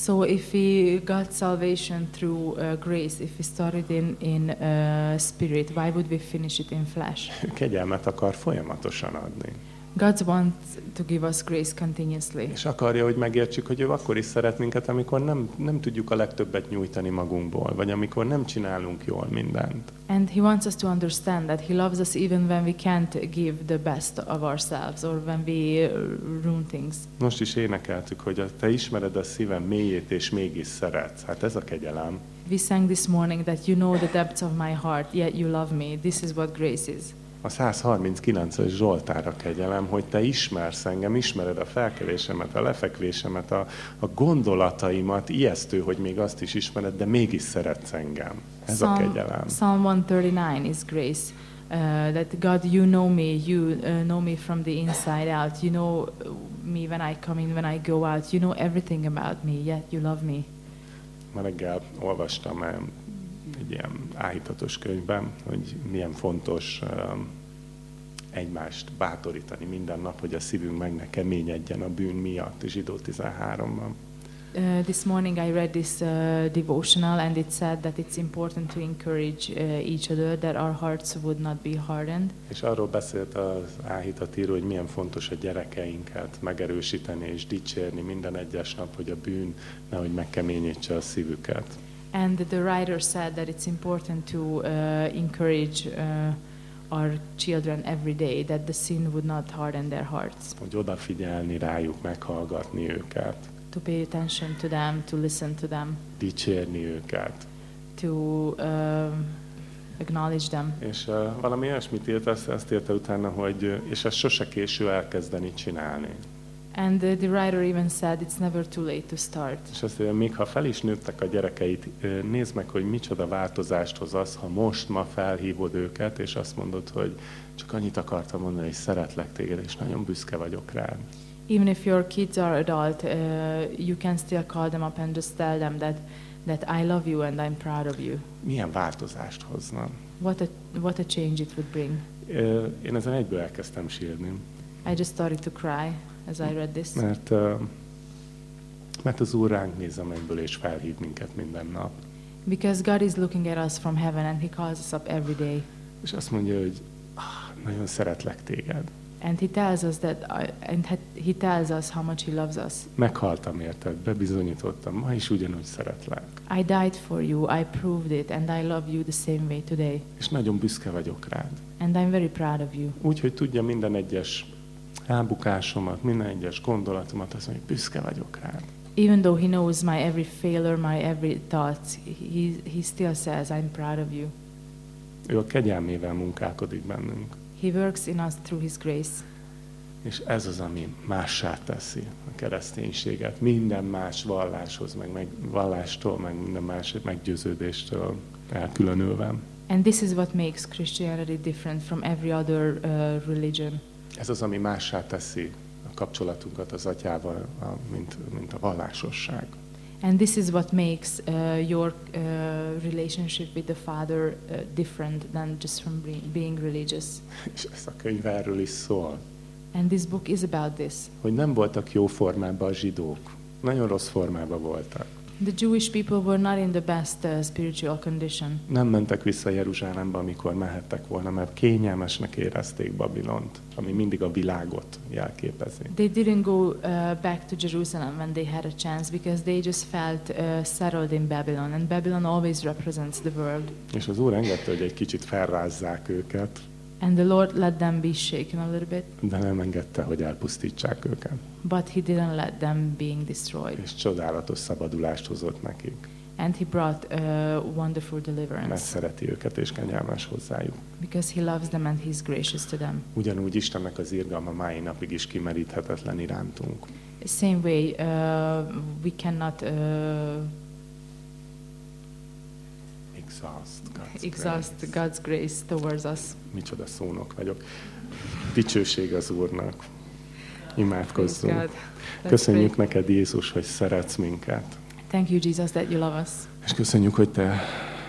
So if we got salvation through uh, grace, if we started in in uh, spirit, why would we finish it in flesh? Kegyelmet akar folyamatosan adni. God wants to give us grace continuously. És akarja, hogy megértsük, hogy ő akkor is szeret minket, amikor nem, nem tudjuk a legtöbbet nyújtani magunkból, vagy amikor nem csinálunk jól mindent. And He wants us to understand that He loves us even when we can't give the best of ourselves or when we uh, ruin things. Most is énekeltük, hogy a, te ismered a szívem mélyét, és mégis szeretsz. Hát ez a kegyelem. We sang this morning that you know the depths of my heart, yet you love me. This is what grace is. A 139-es Zsoltára kegyelem, hogy te ismersz engem, ismered a felkelésemet, a lefekvésemet, a, a gondolataimat, ijesztő, hogy még azt is ismered, de mégis szeretsz engem. Ez a kegyelem. Psalm 139 is grace. Uh, that God, you know me, you uh, know me from the inside out. You know me when I come in, when I go out. You know everything about me, yet you love me. Ma reggel olvastam egy ilyen áhítatos könyvben, hogy milyen fontos um, egymást bátorítani minden nap, hogy a szívünk meg ne keményedjen a bűn miatt, Zsidó 13-ban. Uh, this morning I read this uh, devotional and it said that it's important to encourage uh, each other that our hearts would not be hardened. És arról beszélt az áhítat író, hogy milyen fontos a gyerekeinket megerősíteni és dicsérni minden egyes nap, hogy a bűn nehogy megkeményítse a szívüket. And the writer said that it's important to uh, encourage uh, our children every day that the sin would not harden their hearts, Hogy odafigyelni rájuk, meghallgatni őket, to pay attention to them, to listen to them, dicsérni őket, to um, acknowledge them. És uh, valami olyasmit írt, azt, azt írta utána, hogy uh, és ez sose késő elkezdeni csinálni. And the, the writer even said it's never too late to start. És azt mondja, még ha fel is nőttek a gyerekeit, nézd meg, hogy micsoda változást hoz az, ha most ma felhívod őket, és azt mondod, hogy csak annyit akartam mondani, hogy szeretlek téged, és nagyon büszke vagyok rád. Even if your kids are adult, uh, you can still call them up and just tell them that that I love you and I'm proud of you. Milyen változást hozna? What a what a change it would bring. Uh, Én ezen egyből elkezdtem sírni, I just started to cry as I read this mert, mert az Úr ránk néz a mennyből, és felhív minket minden nap. because God is looking at us from heaven and He calls us up every day. És azt mondja, hogy ah, nagyon szeretlek téged. And he tells us that, uh, and he tells us how much he loves us. Meghaltam érted, bebizonyítottam, ma is ugyanúgy szeretlek. I died for you, I proved it, and I love you the same way today. És nagyon büszke vagyok rád. And I'm very proud of you. Úgy, hogy tudja minden egyes elbukásomat, minden egyes gondolatomat, azt mondja, hogy büszke vagyok rád. Even though he knows my every failure, my every thought, he, he still says, I'm proud of you. Ő a kegyelmével munkálkodik bennünk. He works in us through his grace. És ez az, ami mássá teszi a kereszténységet. Minden más valláshoz, meg, meg vallástól, meg minden más meggyőződéstől elkülönülve. And this is what makes Christianity different from every other uh, religion. Ez az, ami mássá teszi a kapcsolatunkat az atyával, mint, mint a vallásosság. And this is what makes uh, your uh, relationship with the Father uh, different than just from being, being religious. És ez a könyv erről is szól, And this book is about this. hogy nem voltak jó formában a zsidók. Nagyon rossz formában voltak. The Jewish people were not in the best uh, spiritual condition. Nem mentek vissza Jeruzsálembe, amikor mehettek volna, mert kényelmesnek érezték Babilont, ami mindig a világot jelképezi. They didn't go uh, back to Jerusalem when they had a chance because they just felt uh, settled in Babylon, and Babylon always represents the world. És az Úr engedte, hogy egy kicsit felrázzák őket, And the Lord let them be shaken a little bit, de nem engedte, hogy elpusztítsák őket. but He didn't let them being destroyed. És csodálatos szabadulást hozott nekik, And He brought uh, wonderful mert deliverance szereti őket és kegyelmes hozzájuk. because He loves them and He's gracious to them. Ugyanúgy Istennek az irgalma mai napig is kimeríthetetlen irántunk. Same way, uh, we cannot uh, Exhaust God's exhaust grace. God's grace towards us. Micsoda szónok vagyok. Dicsőség az Úrnak. Imádkozzunk. Köszönjük pray. neked, Jézus, hogy szeretsz minket. Thank you, Jesus, that you love us. És köszönjük, hogy te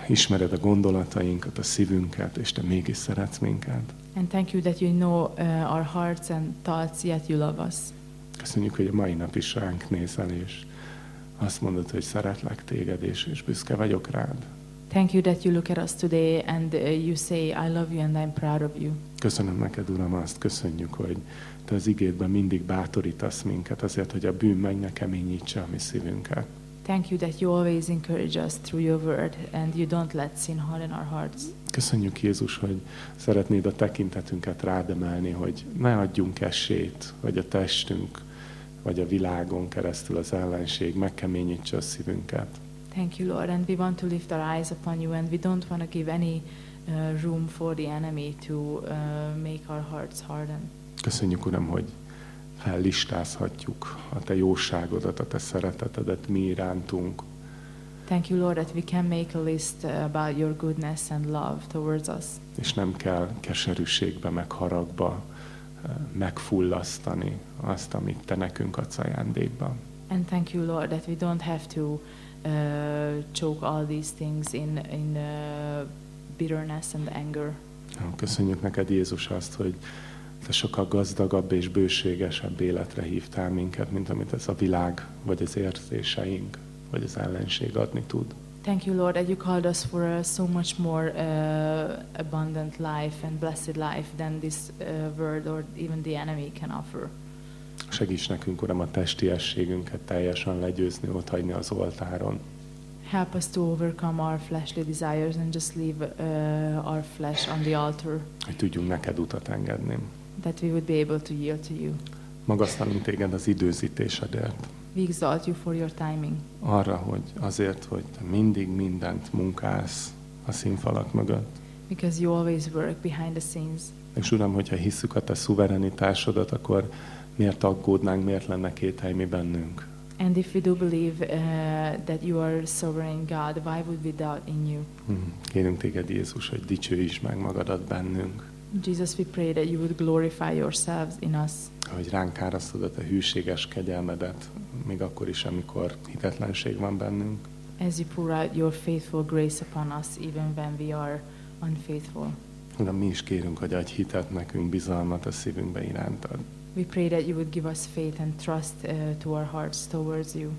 ismered a gondolatainkat, a szívünket, és te mégis szeretsz minket. And thank you that you know uh, our hearts and thoughts, yet you love us. Köszönjük, hogy a mai nap is ránk nézel, és azt mondod, hogy szeretlek téged, és, és büszke vagyok rád. Thank you that you look at us today and uh, you say, I love you and I'm proud of you. Köszönöm neked, Uram, azt köszönjük, hogy te az igédben mindig bátorítasz minket azért, hogy a bűn meg ne keményítse a mi szívünket. Thank you that you always encourage us through your word and you don't let sin harden our hearts. Köszönjük Jézus, hogy szeretnéd a tekintetünket rádemelni, hogy ne adjunk esélyt, hogy a testünk vagy a világon keresztül az ellenség megkeményítse a szívünket. Thank you, Lord. And we want to lift our eyes upon you and we don't want to give any uh, room for the enemy to uh, make our hearts harden. Köszönjük, Uram, hogy fellistázhatjuk a Te jóságodat, a Te szeretetedet mi irántunk, Thank you, Lord, that we can make a list uh, about your goodness and love towards us. és nem kell keserűségbe, meg haragba eh, megfullasztani azt, amit Te nekünk adsz ajándékba. And thank you, Lord, that we don't have to uh, choke all these things in, in uh, bitterness and anger. Köszönjük neked, Jézus, azt, hogy Te sokkal gazdagabb és bőségesebb életre hívtál minket, mint amit ez a világ, vagy az érzéseink, vagy az ellenség adni tud. Thank you, Lord, that you called us for a so much more uh, abundant life and blessed life than this uh, world or even the enemy can offer. Segíts nekünk, Uram, a testiességünket teljesen legyőzni, ott hagyni az oltáron. Help us to overcome our fleshly desires and just leave uh, our flesh on the altar, hogy tudjunk neked utat engedni. that we would be able to yield to you. Magasztalunk téged az időzítésedért. We exalt you for your timing. Arra, hogy azért, hogy te mindig mindent munkálsz a színfalak mögött. Because you always work behind the scenes. És Uram, hogyha hisszük a Te szuverenitásodat, akkor miért aggódnánk, miért lenne kételj mi bennünk? And if we do believe uh, that you are sovereign God, why would we doubt in you? Hm, Kérünk Téged, Jézus, hogy dicsőíts meg magadat bennünk, Jesus, we pray that you would glorify yourselves in us, hogy ránk árasztod a Te hűséges kegyelmedet, még akkor is, amikor hitetlenség van bennünk. as you pour out your faithful grace upon us, even when we are unfaithful. Uram, mi is kérünk, hogy adj hitet nekünk, bizalmat a szívünkbe irántad. We pray that you would give us faith and trust uh, to our hearts towards you.